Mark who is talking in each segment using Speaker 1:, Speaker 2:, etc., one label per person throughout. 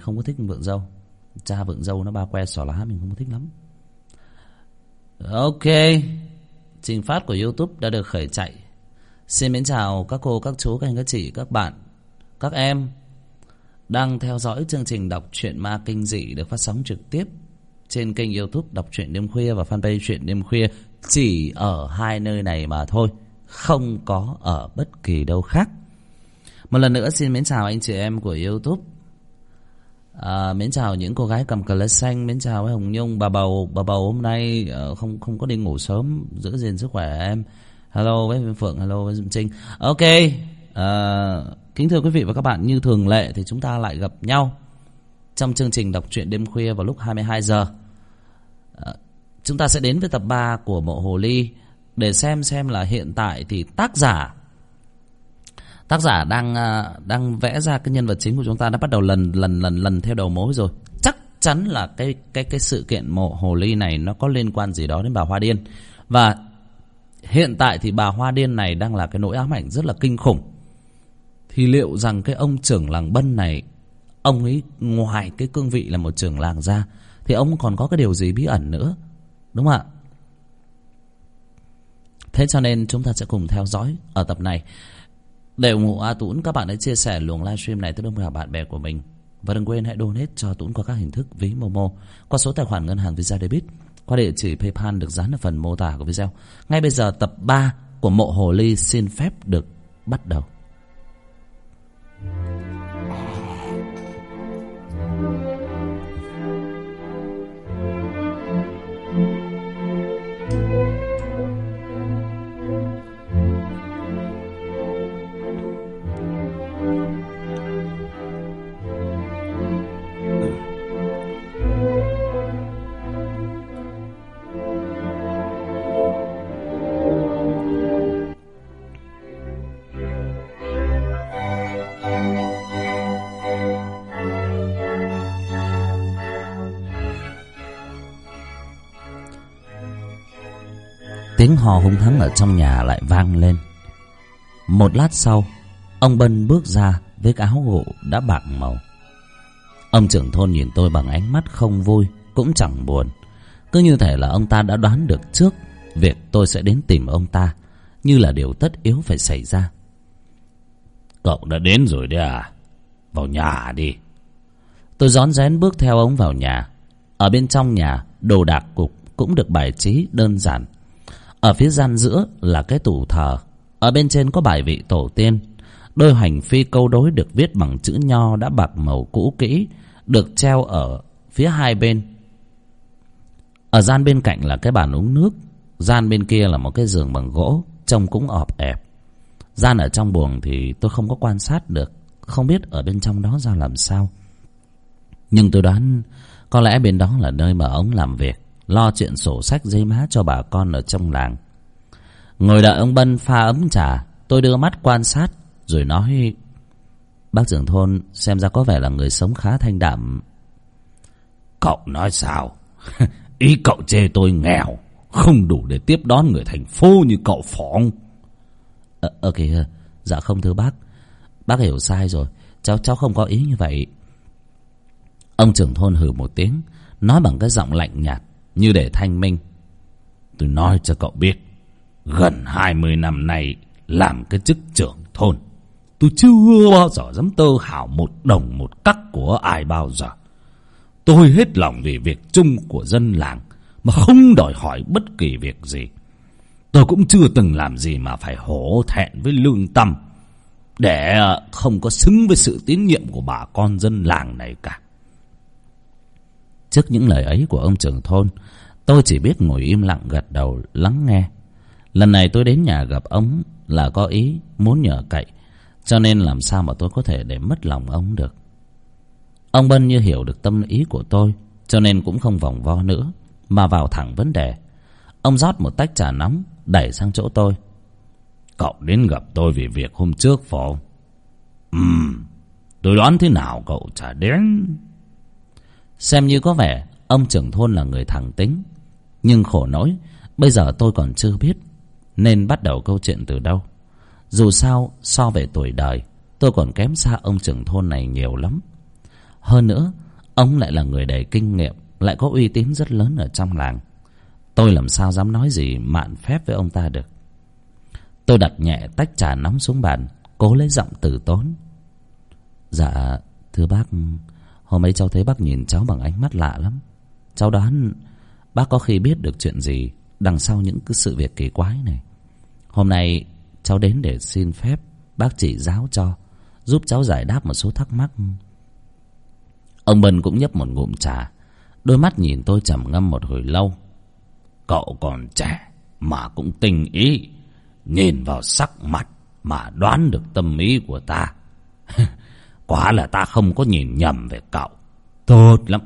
Speaker 1: không có thích vượng dâu. Cha vượng dâu nó ba que xỏ lá mình không có thích lắm. Ok. Trình phát của youtube đã được khởi chạy. Xin mến chào các cô, các chú, các anh, các chị, các bạn, các em đang theo dõi chương trình đọc truyện ma kinh dị được phát sóng trực tiếp trên kênh youtube đọc truyện đêm khuya và fanpage truyện đêm khuya. Chỉ ở hai nơi này mà thôi, không có ở bất kỳ đâu khác. Một lần nữa xin mến chào anh chị em của youtube à, mến chào những cô gái cầm cờ lê xanh mến chào với hồng nhung. Bà bầu bà bầu hôm nay uh, không không có đi ngủ sớm giữ gìn sức khỏe em. Hello với phượng hello với Dung trinh. Ok uh, kính thưa quý vị và các bạn như thường lệ thì chúng ta lại gặp nhau trong chương trình đọc truyện đêm khuya vào lúc 22 giờ. Uh, chúng ta sẽ đến với tập 3 của mộ hồ ly để xem xem là hiện tại thì tác giả tác giả đang à, đang vẽ ra cái nhân vật chính của chúng ta đã bắt đầu lần lần lần lần theo đầu mối rồi. Chắc chắn là cái cái cái sự kiện mộ hồ ly này nó có liên quan gì đó đến bà hoa điên. Và hiện tại thì bà hoa điên này đang là cái nỗi ám ảnh rất là kinh khủng. Thì liệu rằng cái ông trưởng làng bân này, ông ấy ngoài cái cương vị là một trưởng làng ra thì ông còn có cái điều gì bí ẩn nữa? Đúng không ạ? Thế cho nên chúng ta sẽ cùng theo dõi ở tập này để ủng hộ à, A Tuấn, các bạn hãy chia sẻ luồng livestream này tới đông đảo bạn bè của mình và đừng quên hãy donate cho Tuấn qua các hình thức ví Momo, qua số tài khoản ngân hàng Visa Debit, qua địa chỉ PayPal được dán ở phần mô tả của video. Ngay bây giờ, tập 3 của Mộ Hồ Ly xin phép được bắt đầu. Hò hung hăng ở trong nhà lại vang lên. Một lát sau Ông Bân bước ra với cái áo gỗ đã bạc màu. Ông trưởng thôn nhìn tôi bằng ánh mắt không vui Cũng chẳng buồn. Cứ như thể là ông ta đã đoán được trước Việc tôi sẽ đến tìm ông ta Như là điều tất yếu phải xảy ra.
Speaker 2: Cậu đã đến rồi đấy à? Vào nhà đi.
Speaker 1: Tôi rón rén bước theo ông vào nhà. Ở bên trong nhà Đồ đạc cục cũng được bài trí đơn giản ở phía gian giữa là cái tủ thờ. Ở bên trên có bài vị tổ tiên. Đôi hành phi câu đối được viết bằng chữ nho đã bạc màu cũ kỹ, Được treo ở phía hai bên. Ở gian bên cạnh là cái bàn uống nước. Gian bên kia là một cái giường bằng gỗ, Trông cũng ọp ẹp. Gian ở trong buồng thì tôi không có quan sát được. Không biết ở bên trong đó ra làm sao. Nhưng tôi đoán Có lẽ bên đó là nơi mà ông làm việc lo chuyện sổ sách giấy má cho bà con ở trong làng. Ngồi đợi ông bân pha ấm trà tôi đưa mắt quan sát rồi nói bác trưởng thôn xem ra có vẻ là người sống khá thanh đạm.
Speaker 2: Cậu nói sao? Ý cậu chê tôi nghèo không đủ để tiếp đón người thành phố như cậu phỏng
Speaker 1: ờ, ờ kìa dạ không thưa bác. Bác hiểu sai rồi cháu cháu không có ý như vậy. Ông trưởng thôn hừ một tiếng nói bằng cái giọng lạnh nhạt như để thanh minh.
Speaker 2: Tôi nói cho cậu biết, gần hai mươi năm nay làm cái chức trưởng thôn, tôi chưa bao giờ dám tơ hảo một đồng một cắc của ai bao giờ. Tôi hết lòng vì việc chung của dân làng mà không đòi hỏi bất kỳ việc gì. Tôi cũng chưa từng làm gì mà phải hổ thẹn với lương tâm để không có xứng với sự tín nhiệm của bà con dân làng này cả.
Speaker 1: Trước những lời ấy của ông trưởng thôn, Tôi chỉ biết ngồi im lặng gật đầu lắng nghe. Lần này tôi đến nhà gặp ông Là có ý muốn nhờ cậy, Cho nên làm sao mà tôi có thể để mất lòng ông được. Ông Bân như hiểu được tâm ý của tôi, Cho nên cũng không vòng vo nữa, Mà vào thẳng vấn đề. Ông rót một tách trà nóng, Đẩy sang chỗ tôi.
Speaker 2: Cậu đến gặp tôi vì việc hôm trước phải không? Ừm, Tôi đoán thế nào cậu chả đến?
Speaker 1: Xem như có vẻ ông trưởng thôn là người thẳng tính. Nhưng khổ nỗi, Bây giờ tôi còn chưa biết Nên bắt đầu câu chuyện từ đâu. Dù sao, so về tuổi đời, Tôi còn kém xa ông trưởng thôn này nhiều lắm. Hơn nữa, ông lại là người đầy kinh nghiệm, lại có uy tín rất lớn ở trong làng. Tôi làm sao dám nói gì mạn phép với ông ta được. Tôi đặt nhẹ tách trà nóng xuống bàn, cố lấy giọng từ tốn. Dạ thưa bác hôm ấy cháu thấy bác nhìn cháu bằng ánh mắt lạ lắm. Cháu đoán bác có khi biết được chuyện gì đằng sau những cái sự việc kỳ quái này. Hôm nay cháu đến để xin phép bác chỉ giáo cho, giúp cháu giải đáp một số thắc mắc. Ông bân cũng nhấp một ngụm trà, đôi mắt nhìn tôi trầm ngâm một hồi lâu. Cậu còn trẻ mà cũng tình ý, nhìn vào sắc mặt mà đoán được tâm ý của ta. quả là ta không có nhìn nhầm về cậu. Tốt lắm.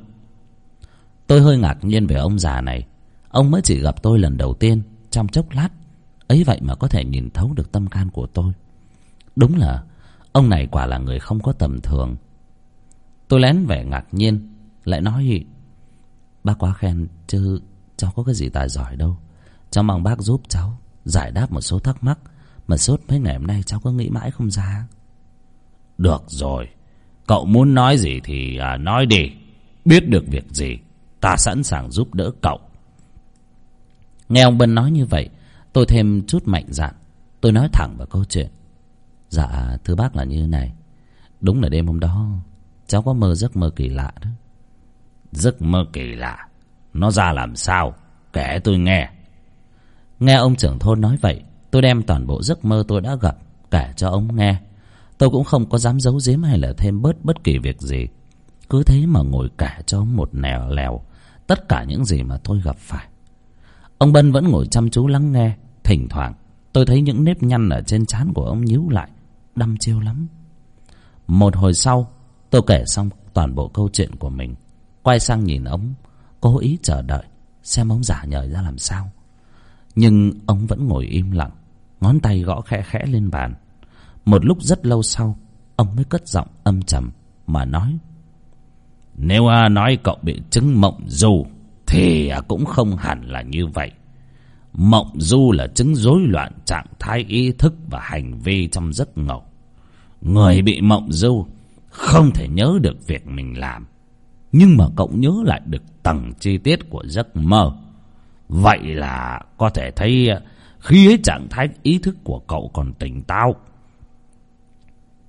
Speaker 1: Tôi hơi ngạc nhiên về ông già này. Ông mới chỉ gặp tôi lần đầu tiên. Trong chốc lát ấy vậy mà có thể nhìn thấu được tâm can của tôi. Đúng là ông này quả là người không có tầm thường. Tôi lén vẻ ngạc nhiên lại nói bác quá khen chứ cháu có cái gì tài giỏi đâu. Cháu mong bác giúp cháu giải đáp một số thắc mắc mà suốt mấy ngày hôm nay cháu có nghĩ mãi không ra
Speaker 2: được rồi. Cậu muốn nói gì thì à, nói đi. Biết được việc gì ta sẵn sàng giúp đỡ cậu.
Speaker 1: Nghe ông bân nói như vậy tôi thêm chút mạnh dạn. Tôi nói thẳng vào câu chuyện. Dạ thưa bác là như này. Đúng là đêm hôm đó cháu có mơ giấc mơ kỳ lạ đó.
Speaker 2: Giấc mơ kỳ lạ? Nó ra làm sao? Kể tôi nghe.
Speaker 1: Nghe ông trưởng thôn nói vậy tôi đem toàn bộ giấc mơ tôi đã gặp kể cho ông nghe tôi cũng không có dám giấu giếm hay là thêm bớt bất kỳ việc gì. Cứ thế mà ngồi cả cho một nẻo lèo, tất cả những gì mà tôi gặp phải. Ông bân vẫn ngồi chăm chú lắng nghe, thỉnh thoảng. Tôi thấy những nếp nhăn ở trên trán của ông nhíu lại, đăm chiêu lắm. Một hồi sau, tôi kể xong toàn bộ câu chuyện của mình. Quay sang nhìn ông, cố ý chờ đợi, xem ông giả nhời ra làm sao. Nhưng ông vẫn ngồi im lặng, ngón tay gõ khẽ khẽ lên bàn một lúc rất lâu sau ông mới cất giọng âm trầm mà nói
Speaker 2: nếu à, nói cậu bị chứng mộng du thì à, cũng không hẳn là như vậy. Mộng du là chứng rối loạn trạng thái ý thức và hành vi trong giấc ngủ. Người bị mộng du không thể nhớ được việc mình làm nhưng mà cậu nhớ lại được tầng chi tiết của giấc mơ. Vậy là có thể thấy à, khi ấy trạng thái ý thức của cậu còn tỉnh táo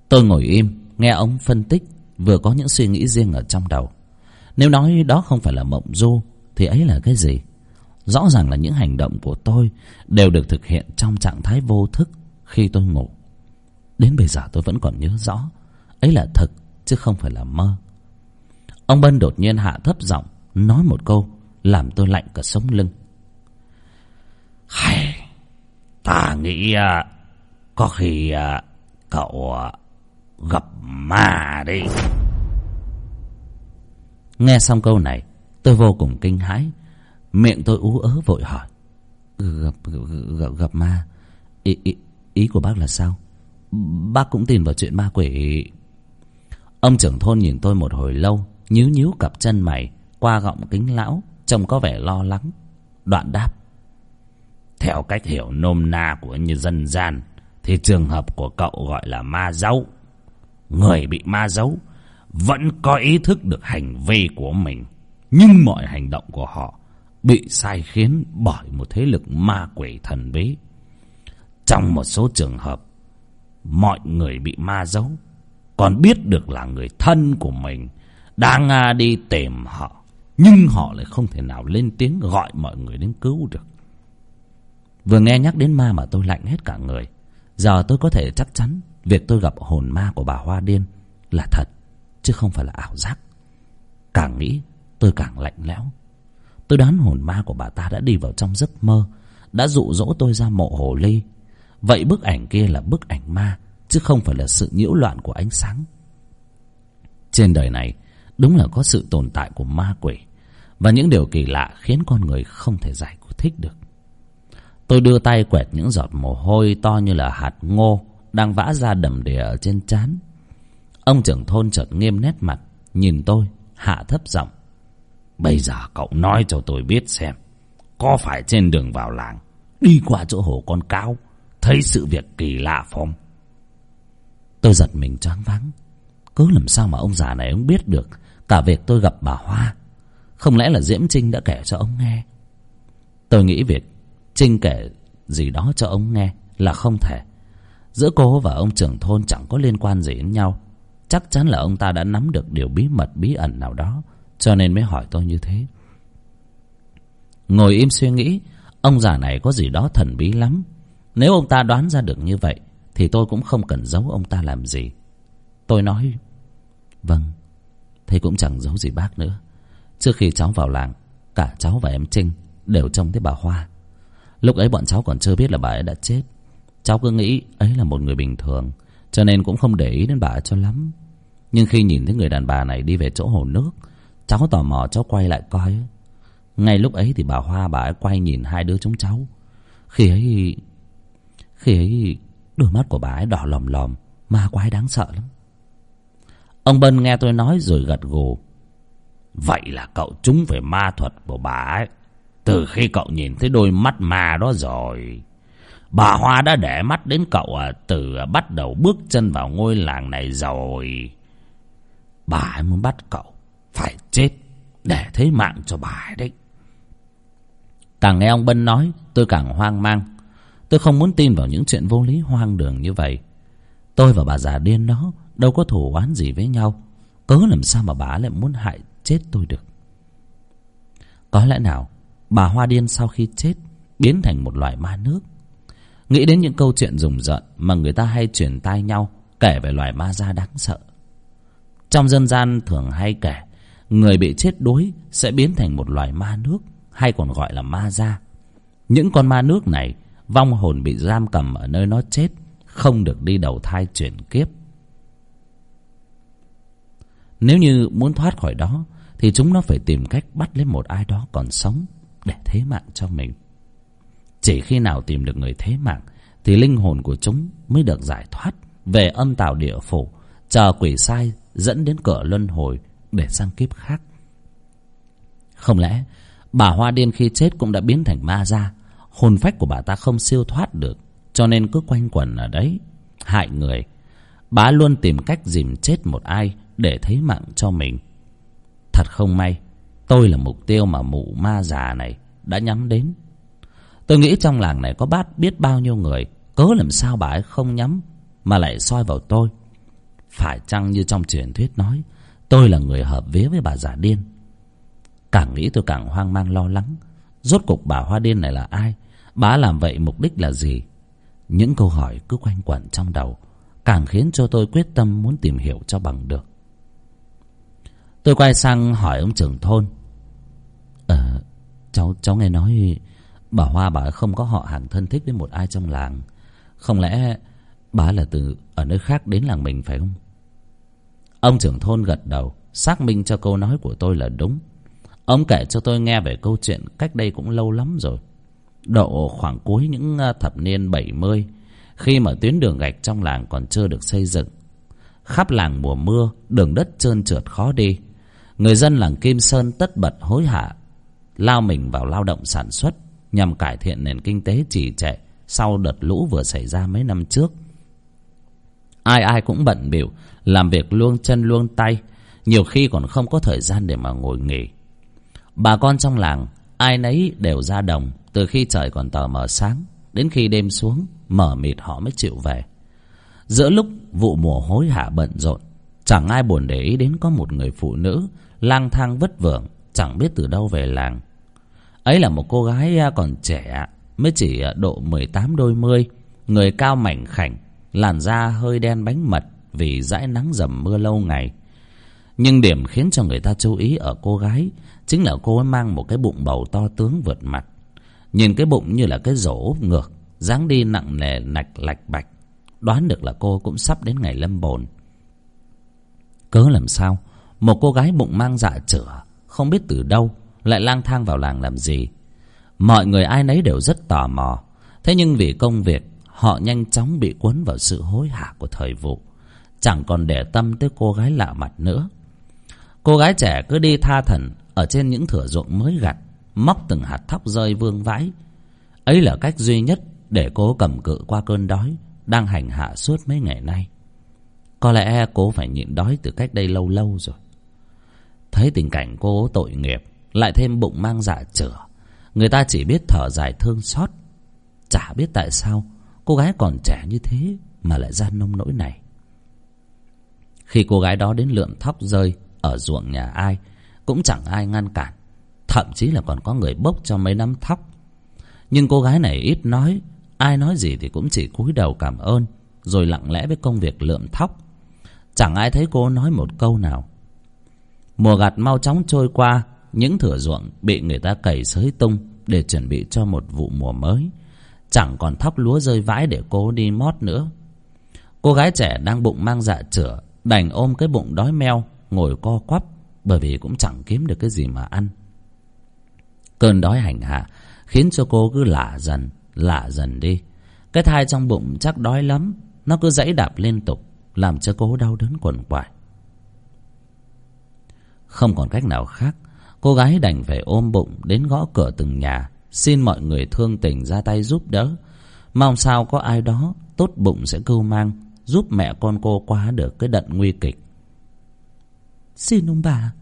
Speaker 1: tôi ngồi im, nghe ông phân tích, vừa có những suy nghĩ riêng ở trong đầu. Nếu nói đó không phải là mộng du, thì ấy là cái gì? Rõ ràng là những hành động của tôi đều được thực hiện trong trạng thái vô thức khi tôi ngủ. Đến bây giờ tôi vẫn còn nhớ rõ, ấy là thật chứ không phải là mơ. Ông bân đột nhiên hạ thấp giọng, nói một câu làm tôi lạnh cả sống lưng.
Speaker 2: Hay, ta nghĩ à, có khi à, cậu à, gặp ma đi.
Speaker 1: Nghe xong câu này tôi vô cùng kinh hãi. Miệng tôi ú ớ vội hỏi gặp gặp, gặp ma? Ý, ý, ý của bác là sao? Bác cũng tin vào chuyện ma quỷ. Ông trưởng thôn nhìn tôi một hồi lâu nhíu nhíu cặp chân mày qua gọng kính lão trông có vẻ lo lắng. Đoạn đáp
Speaker 2: theo cách hiểu nôm na của như dân gian thì trường hợp của cậu gọi là ma dấu người bị ma giấu, vẫn có ý thức được hành vi của mình. Nhưng mọi hành động của họ bị sai khiến bởi một thế lực ma quỷ thần bí. Trong một số trường hợp, mọi người bị ma giấu, còn biết được là người thân của mình đang à, đi tìm họ. Nhưng họ lại không thể nào lên tiếng gọi mọi người đến cứu được.
Speaker 1: Vừa nghe nhắc đến ma mà tôi lạnh hết cả người. Giờ tôi có thể chắc chắn việc tôi gặp hồn ma của bà hoa điên là thật, chứ không phải là ảo giác. Càng nghĩ, tôi càng lạnh lẽo. Tôi đoán hồn ma của bà ta đã đi vào trong giấc mơ, đã dụ dỗ tôi ra mộ hồ ly. Vậy bức ảnh kia là bức ảnh ma, chứ không phải là sự nhiễu loạn của ánh sáng. Trên đời này, đúng là có sự tồn tại của ma quỷ, và những điều kỳ lạ khiến con người không thể giải thích được. Tôi đưa tay quẹt những giọt mồ hôi to như là hạt ngô đang vã ra đầm đìa ở trên trán. Ông trưởng thôn chợt nghiêm nét mặt, nhìn tôi, hạ thấp giọng.
Speaker 2: Bây giờ cậu nói cho tôi biết xem, có phải trên đường vào làng, đi qua chỗ hồ con cáo, thấy sự việc kỳ lạ không?
Speaker 1: Tôi giật mình choáng váng. Cứ làm sao mà ông già này ông biết được cả việc tôi gặp bà hoa? Không lẽ là diễm trinh đã kể cho ông nghe? Tôi nghĩ việc trinh kể gì đó cho ông nghe là không thể giữa cô và ông trưởng thôn chẳng có liên quan gì đến nhau. Chắc chắn là ông ta đã nắm được điều bí mật, bí ẩn nào đó, cho nên mới hỏi tôi như thế. Ngồi im suy nghĩ, ông già này có gì đó thần bí lắm. Nếu ông ta đoán ra được như vậy, thì tôi cũng không cần giấu ông ta làm gì. Tôi nói vâng thế cũng chẳng giấu gì bác nữa. Trước khi cháu vào làng, cả cháu và em trinh đều trông thấy bà hoa. Lúc ấy bọn cháu còn chưa biết là bà ấy đã chết cháu cứ nghĩ ấy là một người bình thường, cho nên cũng không để ý đến bà cho lắm. Nhưng khi nhìn thấy người đàn bà này đi về chỗ hồ nước, cháu tò mò, cháu quay lại coi. Ngay lúc ấy thì bà hoa, bà ấy quay nhìn hai đứa chúng cháu. Khi ấy khi ấy đôi mắt của bà ấy đỏ lòm lòm, ma quái đáng sợ lắm. Ông bân nghe tôi nói rồi gật gù. Vậy là cậu trúng về ma thuật của bà ấy từ khi cậu nhìn thấy đôi mắt ma đó rồi bà hoa đã để mắt đến cậu à, từ bắt đầu bước chân vào ngôi làng này rồi. Bà ấy muốn bắt cậu phải chết để thế mạng cho bà ấy đấy. Càng nghe ông bân nói tôi càng hoang mang. Tôi không muốn tin vào những chuyện vô lý hoang đường như vậy. Tôi và bà già điên đó đâu có thù oán gì với nhau. Cớ làm sao mà bà lại muốn hại chết tôi được? Có lẽ nào bà hoa điên sau khi chết biến thành một loài ma nước nghĩ đến những câu chuyện rùng rợn mà người ta hay truyền tai nhau, kể về loài ma da đáng sợ. Trong dân gian thường hay kể, người bị chết đuối sẽ biến thành một loài ma nước, hay còn gọi là ma da. Những con ma nước này, vong hồn bị giam cầm ở nơi nó chết, không được đi đầu thai chuyển kiếp. Nếu như muốn thoát khỏi đó, thì chúng nó phải tìm cách bắt lấy một ai đó còn sống để thế mạng cho mình chỉ khi nào tìm được người thế mạng, thì linh hồn của chúng mới được giải thoát về âm tào địa phủ, chờ quỷ sai dẫn đến cửa luân hồi để sang kiếp khác. Không lẽ bà hoa điên khi chết cũng đã biến thành ma ra hồn phách của bà ta không siêu thoát được, cho nên cứ quanh quẩn ở đấy, hại người. Bà luôn tìm cách dìm chết một ai để thấy mạng cho mình. Thật không may, tôi là mục tiêu mà mụ ma già này đã nhắm đến tôi nghĩ trong làng này có bát biết bao nhiêu người, cớ làm sao bà ấy không nhắm mà lại soi vào tôi? Phải chăng như trong truyền thuyết nói, tôi là người hợp vía với bà già điên? Càng nghĩ tôi càng hoang mang lo lắng, rốt cục bà hoa điên này là ai? Bà làm vậy mục đích là gì? Những câu hỏi cứ quanh quẩn trong đầu, càng khiến cho tôi quyết tâm muốn tìm hiểu cho bằng được. Tôi quay sang hỏi ông trưởng thôn. Ờ cháu cháu nghe nói bà hoa bà không có họ hàng thân thích với một ai trong làng. Không lẽ bà là từ ở nơi khác đến làng mình phải không? Ông trưởng thôn gật đầu, xác minh cho câu nói của tôi là đúng. Ông kể cho tôi nghe về câu chuyện cách đây cũng lâu lắm rồi. Độ khoảng cuối những à, thập niên bảy mươi, khi mà tuyến đường gạch trong làng còn chưa được xây dựng, khắp làng mùa mưa, đường đất trơn trượt khó đi. Người dân làng kim sơn tất bật hối hả, lao mình vào lao động sản xuất nhằm cải thiện nền kinh tế trì trệ sau đợt lũ vừa xảy ra mấy năm trước. Ai ai cũng bận bịu, làm việc luông chân luông tay, nhiều khi còn không có thời gian để mà ngồi nghỉ. Bà con trong làng, ai nấy đều ra đồng từ khi trời còn tờ mờ sáng đến khi đêm xuống mở mịt họ mới chịu về. Giữa lúc vụ mùa hối hả bận rộn, chẳng ai buồn để ý đến có một người phụ nữ lang thang vất vưởng, chẳng biết từ đâu về làng ấy là một cô gái à, còn trẻ, mới chỉ à, độ mười tám đôi mươi, người cao mảnh khảnh, làn da hơi đen bánh mật vì dãi nắng dầm mưa lâu ngày. Nhưng điểm khiến cho người ta chú ý ở cô gái chính là cô ấy mang một cái bụng bầu to tướng vượt mặt. Nhìn cái bụng như là cái rổ úp ngược, dáng đi nặng nề, nạch lạch bạch, đoán được là cô cũng sắp đến ngày lâm bồn. Cớ làm sao? Một cô gái bụng mang dạ chửa, không biết từ đâu lại lang thang vào làng làm gì? Mọi người ai nấy đều rất tò mò. Thế nhưng vì công việc, họ nhanh chóng bị cuốn vào sự hối hả của thời vụ. Chẳng còn để tâm tới cô gái lạ mặt nữa. Cô gái trẻ cứ đi tha thần ở trên những thửa ruộng mới gặt, móc từng hạt thóc rơi vương vãi. Ấy là cách duy nhất để cô cầm cự qua cơn đói đang hành hạ suốt mấy ngày nay. Có lẽ cô phải nhịn đói từ cách đây lâu lâu rồi. Thấy tình cảnh cô tội nghiệp lại thêm bụng mang dạ chửa Người ta chỉ biết thở dài thương xót. Chả biết tại sao Cô gái còn trẻ như thế Mà lại ra nông nỗi này. Khi cô gái đó đến lượm thóc rơi Ở ruộng nhà ai, Cũng chẳng ai ngăn cản. Thậm chí là còn có người bốc cho mấy nắm thóc. Nhưng cô gái này ít nói, Ai nói gì thì cũng chỉ cúi đầu cảm ơn, Rồi lặng lẽ với công việc lượm thóc. Chẳng ai thấy cô nói một câu nào. Mùa gặt mau chóng trôi qua những thửa ruộng bị người ta cày xới tung Để chuẩn bị cho một vụ mùa mới. Chẳng còn thóc lúa rơi vãi để cô đi mót nữa. Cô gái trẻ đang bụng mang dạ chửa, Đành ôm cái bụng đói meo, Ngồi co quắp, Bởi vì cũng chẳng kiếm được cái gì mà ăn. Cơn đói hành hạ Khiến cho cô cứ lả dần lả dần đi. Cái thai trong bụng chắc đói lắm, Nó cứ dãy đạp liên tục, Làm cho cô đau đớn quằn quại. Không còn cách nào khác Cô gái đành phải ôm bụng Đến gõ cửa từng nhà Xin mọi người thương tình ra tay giúp đỡ. Mong sao có ai đó Tốt bụng sẽ cưu mang Giúp mẹ con cô qua được cái đận nguy kịch. Xin ông bà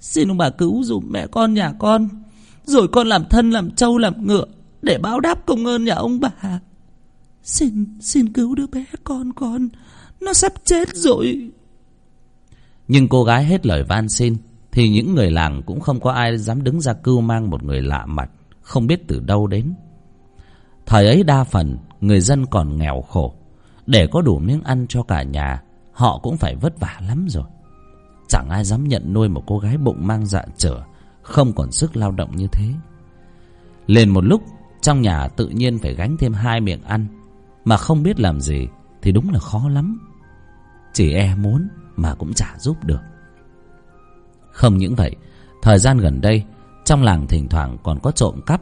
Speaker 1: Xin ông bà cứu giúp mẹ con nhà con Rồi con làm thân làm trâu làm ngựa Để báo đáp công ơn nhà ông bà. Xin xin cứu đứa bé con con Nó sắp chết rồi. Nhưng cô gái hết lời van xin thì những người làng cũng không có ai dám đứng ra cưu mang một người lạ mặt không biết từ đâu đến. Thời ấy đa phần người dân còn nghèo khổ. Để có đủ miếng ăn cho cả nhà họ cũng phải vất vả lắm rồi. Chẳng ai dám nhận nuôi một cô gái bụng mang dạ trở, không còn sức lao động như thế. Liền một lúc trong nhà tự nhiên phải gánh thêm hai miệng ăn mà không biết làm gì thì đúng là khó lắm. Chỉ e muốn mà cũng chả giúp được không những vậy, thời gian gần đây, trong làng thỉnh thoảng còn có trộm cắp.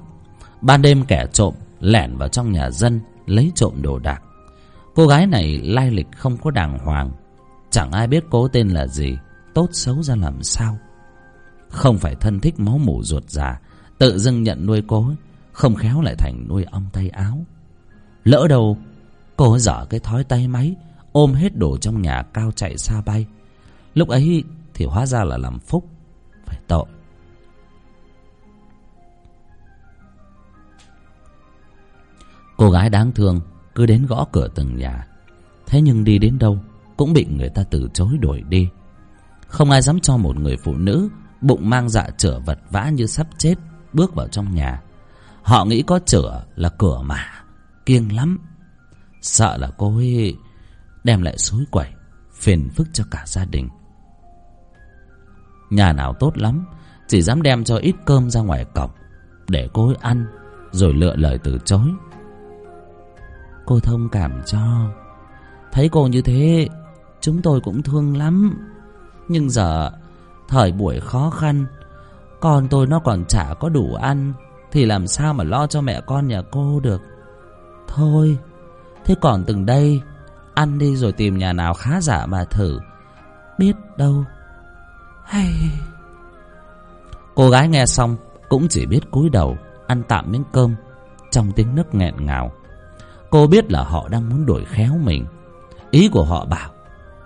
Speaker 1: Ban đêm kẻ trộm lẻn vào trong nhà dân lấy trộm đồ đạc. Cô gái này lai lịch không có đàng hoàng. Chẳng ai biết cố tên là gì, tốt xấu ra làm sao. Không phải thân thích máu mủ ruột già, tự dưng nhận nuôi cố không khéo lại thành nuôi ong tay áo. Lỡ đâu cô dở cái thói tay máy, ôm hết đồ trong nhà cao chạy xa bay. Lúc ấy thì hóa ra là làm phúc, phải tội. Cô gái đáng thương cứ đến gõ cửa từng nhà, thế nhưng đi đến đâu cũng bị người ta từ chối đuổi đi. Không ai dám cho một người phụ nữ bụng mang dạ chửa vật vã như sắp chết bước vào trong nhà. Họ nghĩ có chửa là cửa mà, kiêng lắm. Sợ là cô ấy đem lại xối quẩy, phiền phức cho cả gia đình nhà nào tốt lắm, chỉ dám đem cho ít cơm ra ngoài cổng để cô ấy ăn, rồi lựa lời từ chối. Cô thông cảm cho. Thấy cô như thế, chúng tôi cũng thương lắm. Nhưng giờ, thời buổi khó khăn, con tôi nó còn chả có đủ ăn, thì làm sao mà lo cho mẹ con nhà cô được? Thôi, thế còn từng đây, ăn đi rồi tìm nhà nào khá giả mà thử. Biết đâu hay. Cô gái nghe xong cũng chỉ biết cúi đầu ăn tạm miếng cơm trong tiếng nấc nghẹn ngào. Cô biết là họ đang muốn đuổi khéo mình. Ý của họ bảo,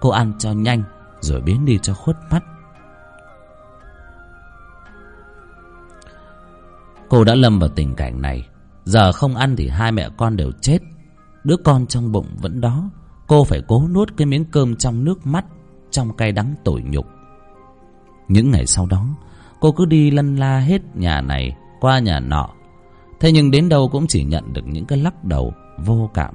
Speaker 1: Cô ăn cho nhanh Rồi biến đi cho khuất mắt. Cô đã lâm vào tình cảnh này. Giờ không ăn thì hai mẹ con đều chết. Đứa con trong bụng vẫn đó. Cô phải cố nuốt cái miếng cơm trong nước mắt, Trong cay đắng tủi nhục. Những ngày sau đó, Cô cứ đi lân la hết nhà này Qua nhà nọ. Thế nhưng đến đâu cũng chỉ nhận được những cái lắc đầu vô cảm.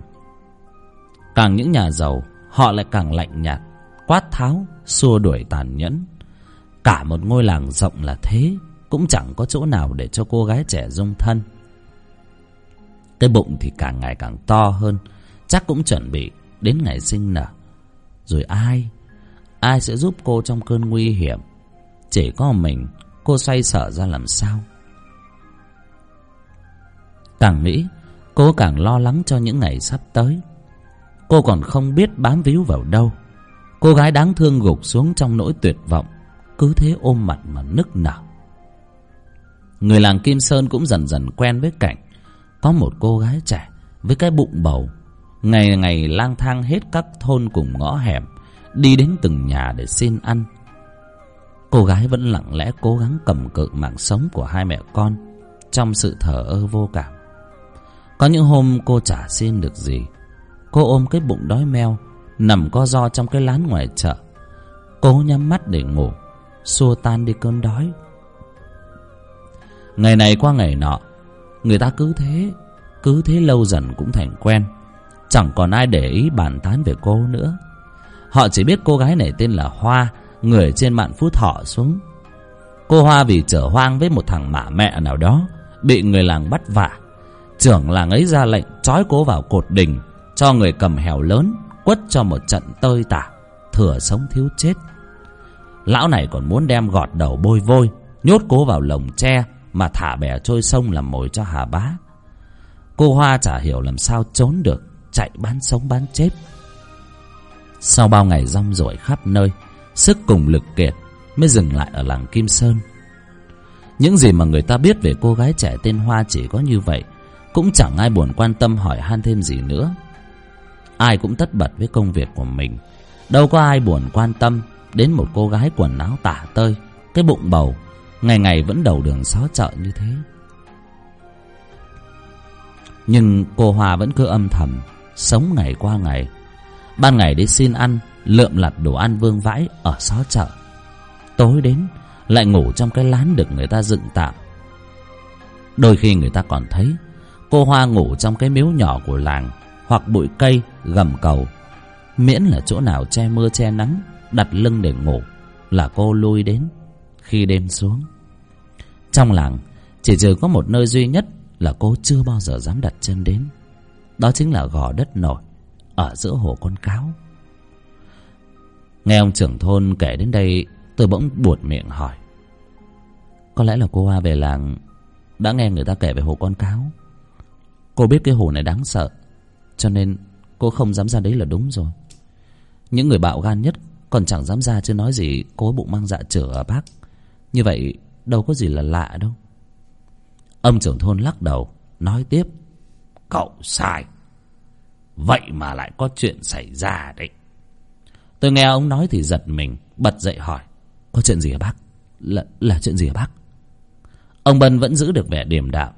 Speaker 1: Càng những nhà giàu, họ lại càng lạnh nhạt, quát tháo, xua đuổi tàn nhẫn. Cả một ngôi làng rộng là thế, cũng chẳng có chỗ nào để cho cô gái trẻ dung thân. Cái bụng thì càng ngày càng to hơn, chắc cũng chuẩn bị đến ngày sinh nở. Rồi ai? Ai sẽ giúp cô trong cơn nguy hiểm? Chỉ có mình, cô xoay sở ra làm sao? Càng nghĩ, cô càng lo lắng cho những ngày sắp tới. Cô còn không biết bám víu vào đâu. Cô gái đáng thương gục xuống trong nỗi tuyệt vọng, cứ thế ôm mặt mà nức nở. Người làng kim sơn cũng dần dần quen với cảnh, có một cô gái trẻ với cái bụng bầu, ngày ngày lang thang hết các thôn cùng ngõ hẻm, đi đến từng nhà để xin ăn cô gái vẫn lặng lẽ cố gắng cầm cự mạng sống của hai mẹ con trong sự thờ ơ vô cảm. Có những hôm cô chả xin được gì. Cô ôm cái bụng đói meo, nằm co ro trong cái lán ngoài chợ. Cố nhắm mắt để ngủ, xua tan đi cơn đói. Ngày này qua ngày nọ, người ta cứ thế cứ thế lâu dần cũng thành quen. Chẳng còn ai để ý bàn tán về cô nữa. Họ chỉ biết cô gái này tên là hoa người trên mạn phú thọ xuống. Cô hoa vì trở hoang với một thằng mả mẹ nào đó bị người làng bắt vả, trưởng làng ấy ra lệnh trói cố vào cột đình cho người cầm hèo lớn quất cho một trận tơi tả thừa sống thiếu chết. Lão này còn muốn đem gọt đầu bôi vôi nhốt cố vào lồng tre mà thả bè trôi sông làm mồi cho hà bá. Cô hoa chả hiểu làm sao trốn được chạy bán sống bán chết. Sau bao ngày rong ruổi khắp nơi sức cùng lực kiệt mới dừng lại ở làng kim sơn. Những gì mà người ta biết về cô gái trẻ tên hoa chỉ có như vậy, cũng chẳng ai buồn quan tâm hỏi han thêm gì nữa. Ai cũng tất bật với công việc của mình, đâu có ai buồn quan tâm đến một cô gái quần áo tả tơi, cái bụng bầu, ngày ngày vẫn đầu đường xó chợ như thế. Nhưng cô hoa vẫn cứ âm thầm, sống ngày qua ngày. Ban ngày đi xin ăn lượm lặt đồ ăn vương vãi ở xó chợ. Tối đến, lại ngủ trong cái lán được người ta dựng tạm. Đôi khi người ta còn thấy, cô hoa ngủ trong cái miếu nhỏ của làng hoặc bụi cây, gầm cầu. Miễn là chỗ nào che mưa che nắng, đặt lưng để ngủ là cô lui đến khi đêm xuống. Trong làng, chỉ trừ có một nơi duy nhất là cô chưa bao giờ dám đặt chân đến. Đó chính là gò đất nổi ở giữa hồ con cáo nghe ông trưởng thôn kể đến đây, tôi bỗng buột miệng hỏi. Có lẽ là cô hoa về làng đã nghe người ta kể về hồ con cáo. Cô biết cái hồ này đáng sợ, cho nên cô không dám ra đấy là đúng rồi. Những người bạo gan nhất còn chẳng dám ra chứ nói gì cố bụng mang dạ chửa ở bác như vậy đâu có gì là lạ đâu. Ông trưởng thôn lắc đầu, nói tiếp. Cậu sai. Vậy mà lại có chuyện xảy ra đấy tôi nghe ông nói thì giật mình, bật dậy hỏi, có chuyện gì hả bác? Là là chuyện gì hả bác? Ông bân vẫn giữ được vẻ điềm đạm.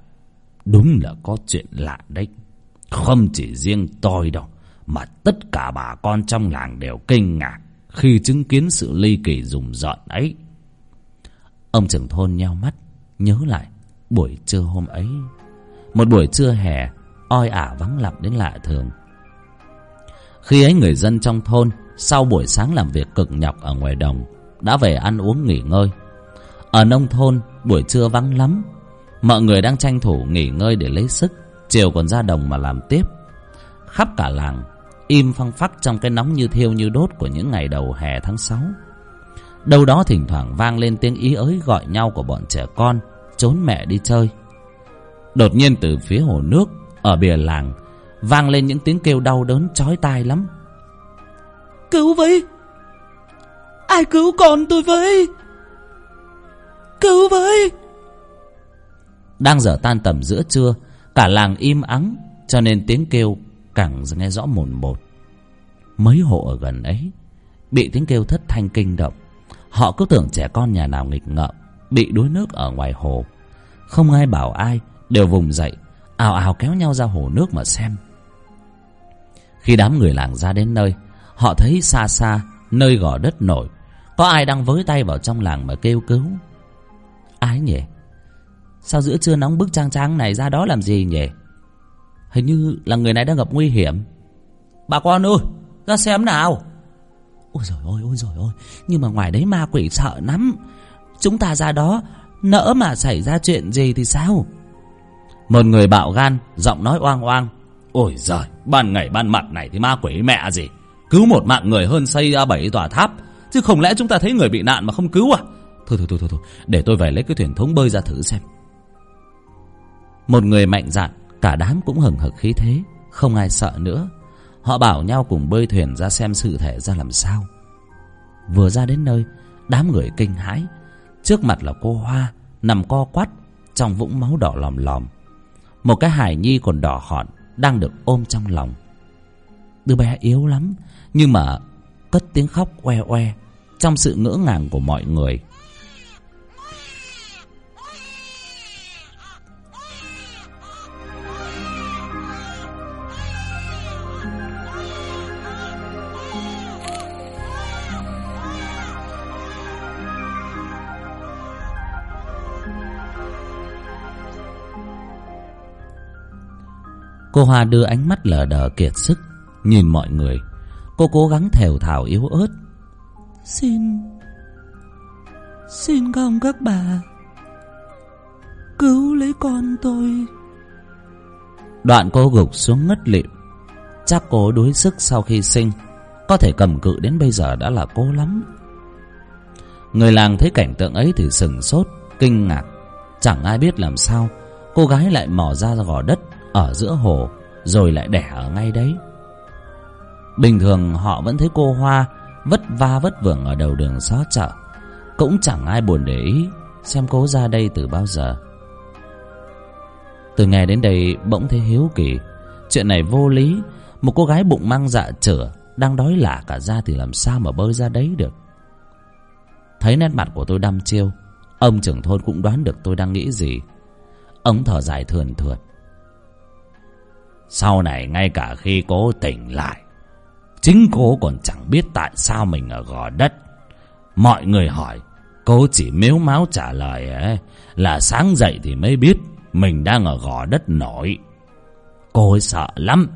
Speaker 1: Đúng là có chuyện lạ đấy. Không chỉ riêng tôi đâu, mà tất cả bà con trong làng đều kinh ngạc khi chứng kiến sự ly kỳ rùng rợn ấy. Ông trưởng thôn nheo mắt, nhớ lại buổi trưa hôm ấy. Một buổi trưa hè, oi ả vắng lặng đến lạ thường. Khi ấy người dân trong thôn sau buổi sáng làm việc cực nhọc ở ngoài đồng, đã về ăn uống nghỉ ngơi. Ở nông thôn, buổi trưa vắng lắm. Mọi người đang tranh thủ nghỉ ngơi để lấy sức, chiều còn ra đồng mà làm tiếp. Khắp cả làng, im phăng phắc trong cái nóng như thiêu như đốt của những ngày đầu hè tháng sáu. Đâu đó thỉnh thoảng vang lên tiếng ý ới gọi nhau của bọn trẻ con, trốn mẹ đi chơi. Đột nhiên từ phía hồ nước, ở bìa làng, vang lên những tiếng kêu đau đớn chói tai lắm
Speaker 3: cứu với ai cứu con tôi với cứu với
Speaker 1: đang giờ tan tầm giữa trưa, cả làng im ắng, cho nên tiếng kêu càng nghe rõ mồn một. Mấy hộ ở gần ấy bị tiếng kêu thất thanh kinh động. Họ cứ tưởng trẻ con nhà nào nghịch ngợm, bị đuối nước ở ngoài hồ. Không ai bảo ai, đều vùng dậy, ào ào kéo nhau ra hồ nước mà xem. Khi đám người làng ra đến nơi họ thấy xa xa, nơi gò đất nổi có ai đang với tay vào trong làng mà kêu cứu? Ái nhỉ, sao giữa trưa nóng bức trang trang này ra đó làm gì nhỉ? Hình như là người này đang gặp nguy hiểm. Bà con ơi, ra xem nào. Ôi rồi ôi ôi rồi ôi nhưng mà ngoài đấy ma quỷ sợ lắm. Chúng ta ra đó, nỡ mà xảy ra chuyện gì thì sao? Một người bạo gan, giọng nói oang oang.
Speaker 2: Ôi giời, ban ngày ban mặt này thì ma quỷ mẹ gì? Cứu một mạng người hơn xây ra bảy tòa tháp. Chứ không lẽ chúng ta thấy người bị nạn mà không cứu à?
Speaker 1: Thôi thôi thôi thôi, thôi. để tôi về lấy cái thuyền thống bơi ra thử xem. Một người mạnh dạn cả đám cũng hừng hực khí thế không ai sợ nữa. Họ bảo nhau cùng bơi thuyền ra xem sự thể ra làm sao. Vừa ra đến nơi đám người kinh hãi. Trước mặt là cô hoa nằm co quắt trong vũng máu đỏ lòm lòm. Một cái hài nhi còn đỏ hòn đang được ôm trong lòng đứa bé yếu lắm. Nhưng mà cất tiếng khóc oe oe trong sự ngỡ ngàng của mọi người. Cô Hoa đưa ánh mắt lờ đờ kiệt sức. Nhìn mọi người Cô cố gắng thều thào yếu ớt.
Speaker 3: Xin Xin các ông các bà Cứu lấy con tôi.
Speaker 1: Đoạn cô gục xuống ngất lịm. Chắc cô đuối sức sau khi sinh Có thể cầm cự đến bây giờ đã là cố lắm. Người làng thấy cảnh tượng ấy thì sừng sốt Kinh ngạc. Chẳng ai biết làm sao Cô gái lại mò ra gò đất Ở giữa hồ Rồi lại đẻ ở ngay đấy Bình thường họ vẫn thấy cô Hoa Vất va vất vưởng ở đầu đường xó chợ. Cũng chẳng ai buồn để ý Xem cố ra đây từ bao giờ. Từ ngày đến đây bỗng thấy hiếu kỳ. Chuyện này vô lý. Một cô gái bụng mang dạ chửa, Đang đói lả cả ra thì làm sao mà bơi ra đấy được? Thấy nét mặt của tôi đăm chiêu, Ông trưởng thôn cũng đoán được tôi đang nghĩ gì. Ông thở dài thườn thượt.
Speaker 2: Sau này ngay cả khi cố tỉnh lại Chính cô còn chẳng biết tại sao mình ở gò đất. Mọi người hỏi Cô chỉ miếu máu trả lời ấy, Là sáng dậy thì mới biết Mình đang ở gò đất nổi. Cô ấy sợ lắm.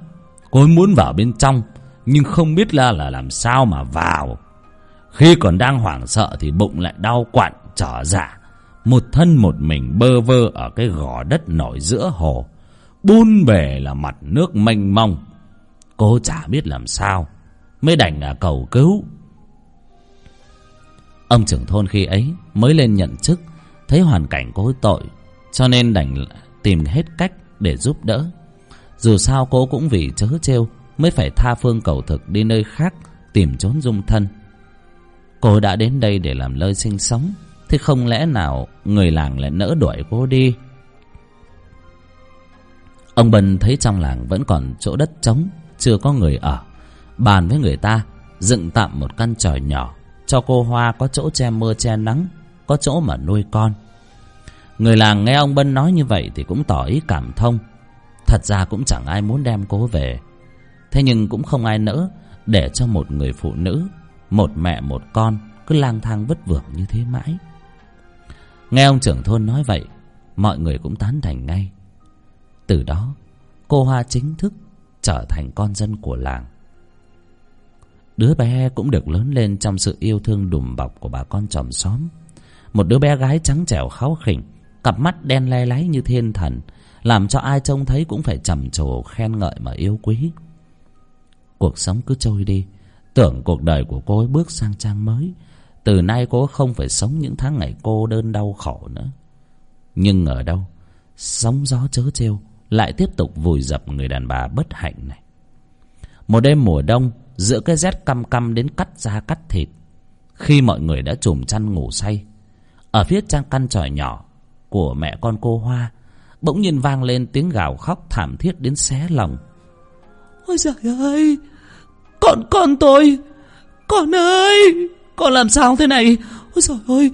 Speaker 2: Cô ấy muốn vào bên trong Nhưng không biết là, là làm sao mà vào. Khi còn đang hoảng sợ Thì bụng lại đau quặn trở dạ. Một thân một mình bơ vơ Ở cái gò đất nổi giữa hồ Bun bề là mặt nước mênh mông. Cô chả biết làm sao. Mới đành à, cầu cứu.
Speaker 1: Ông trưởng thôn khi ấy mới lên nhận chức, Thấy hoàn cảnh cô tội, Cho nên đành tìm hết cách để giúp đỡ. Dù sao cô cũng vì chớ trêu Mới phải tha phương cầu thực đi nơi khác Tìm trốn dung thân. Cô đã đến đây để làm nơi sinh sống Thế không lẽ nào người làng lại nỡ đuổi cô đi? Ông Bân thấy trong làng vẫn còn chỗ đất trống, Chưa có người ở. Bàn với người ta, Dựng tạm một căn tròi nhỏ, Cho cô Hoa có chỗ che mưa che nắng, Có chỗ mà nuôi con. Người làng nghe ông Bân nói như vậy Thì cũng tỏ ý cảm thông. Thật ra cũng chẳng ai muốn đem cô về. Thế nhưng cũng không ai nỡ Để cho một người phụ nữ, Một mẹ, một con Cứ lang thang vất vưởng như thế mãi. Nghe ông trưởng thôn nói vậy, Mọi người cũng tán thành ngay. Từ đó, Cô Hoa chính thức trở thành con dân của làng. Đứa bé cũng được lớn lên trong sự yêu thương đùm bọc của bà con chòm xóm. Một đứa bé gái trắng trẻo kháu khỉnh, Cặp mắt đen le láy như thiên thần, Làm cho ai trông thấy cũng phải trầm trồ, khen ngợi mà yêu quý. Cuộc sống cứ trôi đi, Tưởng cuộc đời của cô ấy bước sang trang mới. Từ nay cô không phải sống những tháng ngày cô đơn đau khổ nữa. Nhưng ở đâu, Sóng gió chớ trêu, Lại tiếp tục vùi dập người đàn bà bất hạnh này. Một đêm mùa đông giữa cái rét căm căm đến cắt da cắt thịt. Khi mọi người đã chùm chăn ngủ say ở phía trang căn tròi nhỏ của mẹ con cô hoa bỗng nhiên vang lên tiếng gào khóc thảm thiết đến xé lòng.
Speaker 3: Ôi giời ơi con con tôi con ơi con làm sao thế này? Ôi trời ơi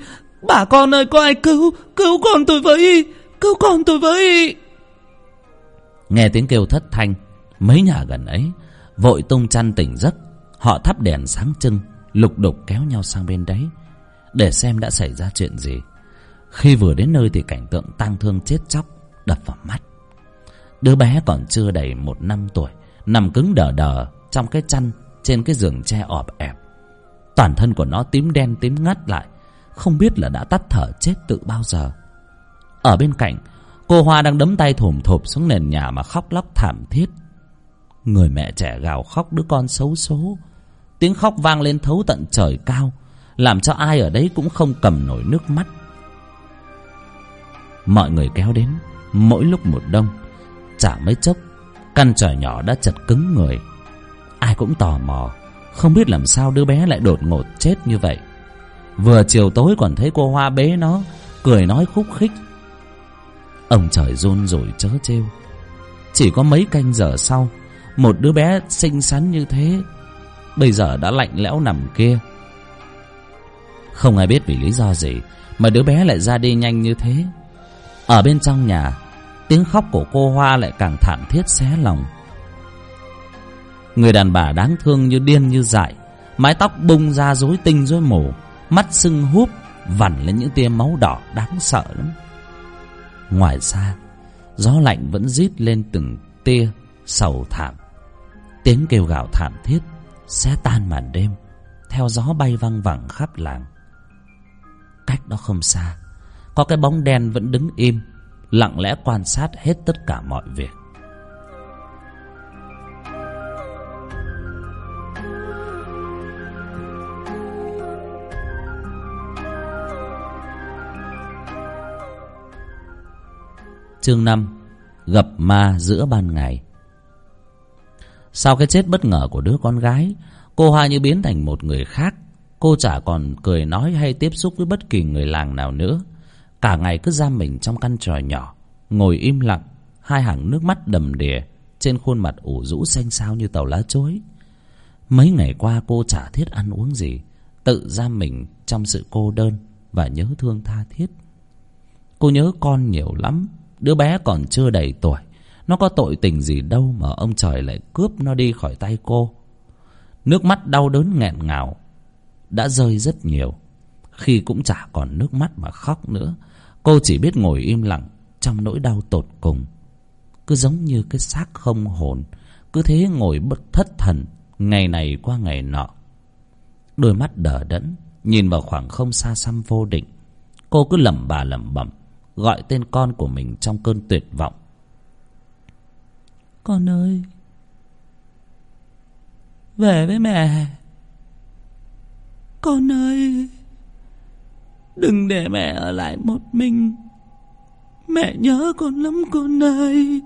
Speaker 3: bà con ơi có ai cứu cứu con tôi với cứu con tôi với?
Speaker 1: Nghe tiếng kêu thất thanh mấy nhà gần ấy vội tung chăn tỉnh giấc. Họ thắp đèn sáng trưng, lục đục kéo nhau sang bên đấy, để xem đã xảy ra chuyện gì. Khi vừa đến nơi thì cảnh tượng tang thương chết chóc đập vào mắt. Đứa bé còn chưa đầy một năm tuổi, nằm cứng đờ đờ trong cái chăn trên cái giường tre ọp ẹp. Toàn thân của nó tím đen tím ngắt lại, không biết là đã tắt thở chết tự bao giờ. Ở bên cạnh, cô hoa đang đấm tay thủm thụp xuống nền nhà mà khóc lóc thảm thiết. Người mẹ trẻ gào khóc đứa con xấu số Tiếng khóc vang lên thấu tận trời cao, Làm cho ai ở đấy cũng không cầm nổi nước mắt. Mọi người kéo đến, Mỗi lúc một đông, Chả mấy chốc, Căn tròi nhỏ đã chật cứng người. Ai cũng tò mò, Không biết làm sao đứa bé lại đột ngột chết như vậy. Vừa chiều tối còn thấy cô Hoa bế nó, Cười nói khúc khích. Ông trời run rủi chớ trêu. Chỉ có mấy canh giờ sau một đứa bé xinh xắn như thế, bây giờ đã lạnh lẽo nằm kia. Không ai biết vì lý do gì mà đứa bé lại ra đi nhanh như thế. Ở bên trong nhà, tiếng khóc của cô hoa lại càng thảm thiết xé lòng. Người đàn bà đáng thương như điên như dại, mái tóc bung ra rối tinh rối mù, mắt sưng húp, vằn lên những tia máu đỏ đáng sợ lắm. Ngoài xa gió lạnh vẫn rít lên từng tia sầu thảm tiếng kêu gào thảm thiết xé tan màn đêm, theo gió bay văng vẳng khắp làng. Cách đó không xa, có cái bóng đen vẫn đứng im, lặng lẽ quan sát hết tất cả mọi việc. Chương năm, gặp ma giữa ban ngày sau cái chết bất ngờ của đứa con gái, cô hoa như biến thành một người khác. Cô chả còn cười nói hay tiếp xúc với bất kỳ người làng nào nữa. Cả ngày cứ giam mình trong căn tròi nhỏ, ngồi im lặng, hai hàng nước mắt đầm đìa trên khuôn mặt ủ rũ xanh xao như tàu lá chối. Mấy ngày qua cô chả thiết ăn uống gì, tự giam mình trong sự cô đơn và nhớ thương tha thiết. Cô nhớ con nhiều lắm, đứa bé còn chưa đầy tuổi nó có tội tình gì đâu mà ông trời lại cướp nó đi khỏi tay cô. Nước mắt đau đớn nghẹn ngào, đã rơi rất nhiều. Khi cũng chả còn nước mắt mà khóc nữa, cô chỉ biết ngồi im lặng trong nỗi đau tột cùng. Cứ giống như cái xác không hồn, cứ thế ngồi bất thất thần ngày này qua ngày nọ. Đôi mắt đờ đẫn, nhìn vào khoảng không xa xăm vô định. Cô cứ lẩm bà lẩm bẩm, gọi tên con của mình trong cơn tuyệt vọng
Speaker 3: con ơi. Về với mẹ. Con ơi, đừng để mẹ ở lại một mình. Mẹ nhớ con lắm con ơi.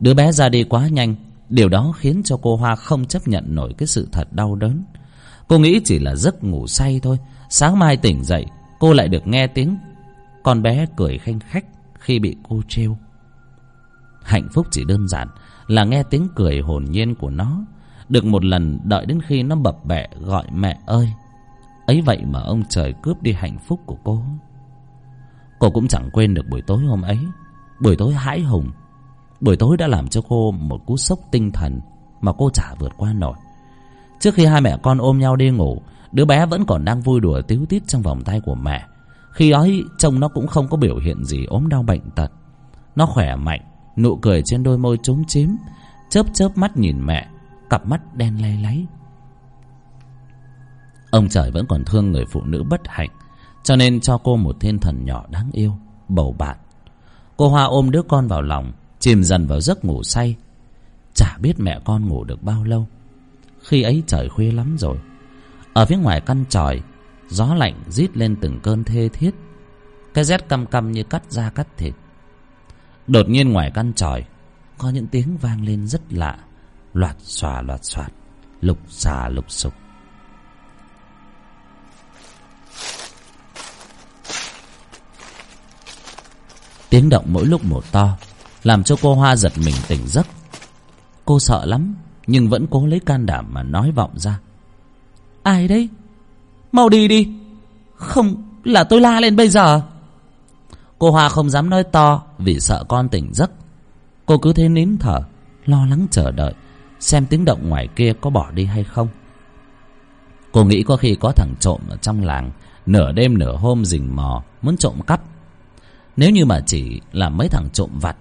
Speaker 1: Đứa bé ra đi quá nhanh, điều đó khiến cho cô hoa không chấp nhận nổi cái sự thật đau đớn. Cô nghĩ chỉ là giấc ngủ say thôi. Sáng mai tỉnh dậy, cô lại được nghe tiếng con bé cười khanh khách khi bị cô trêu hạnh phúc chỉ đơn giản là nghe tiếng cười hồn nhiên của nó. Được một lần đợi đến khi nó bập bẹ gọi mẹ ơi. Ấy vậy mà ông trời cướp đi hạnh phúc của cô. Cô cũng chẳng quên được buổi tối hôm ấy. Buổi tối hãi hùng. Buổi tối đã làm cho cô một cú sốc tinh thần mà cô chả vượt qua nổi. Trước khi hai mẹ con ôm nhau đi ngủ, đứa bé vẫn còn đang vui đùa tíu tít trong vòng tay của mẹ. Khi ấy, trông nó cũng không có biểu hiện gì ốm đau bệnh tật. Nó khỏe mạnh nụ cười trên đôi môi trúng chím, chớp chớp mắt nhìn mẹ, cặp mắt đen lay láy. Ông trời vẫn còn thương người phụ nữ bất hạnh, cho nên cho cô một thiên thần nhỏ đáng yêu, bầu bạn. Cô hoa ôm đứa con vào lòng, chìm dần vào giấc ngủ say. Chả biết mẹ con ngủ được bao lâu. Khi ấy trời khuya lắm rồi. Ở phía ngoài căn tròi, gió lạnh rít lên từng cơn thê thiết. Cái rét căm căm như cắt da cắt thịt đột nhiên ngoài căn tròi, có những tiếng vang lên rất lạ. Loạt xòa, loạt xoạt, lục xà, lục sục. Tiếng động mỗi lúc một to, làm cho cô hoa giật mình tỉnh giấc. Cô sợ lắm, nhưng vẫn cố lấy can đảm mà nói vọng ra.
Speaker 3: Ai đấy? Mau đi đi. Không, là tôi la lên bây giờ
Speaker 1: cô hoa không dám nói to vì sợ con tỉnh giấc. Cô cứ thế nín thở, lo lắng chờ đợi, xem tiếng động ngoài kia có bỏ đi hay không. Cô nghĩ có khi có thằng trộm ở trong làng, nửa đêm nửa hôm rình mò, muốn trộm cắp. Nếu như mà chỉ là mấy thằng trộm vặt,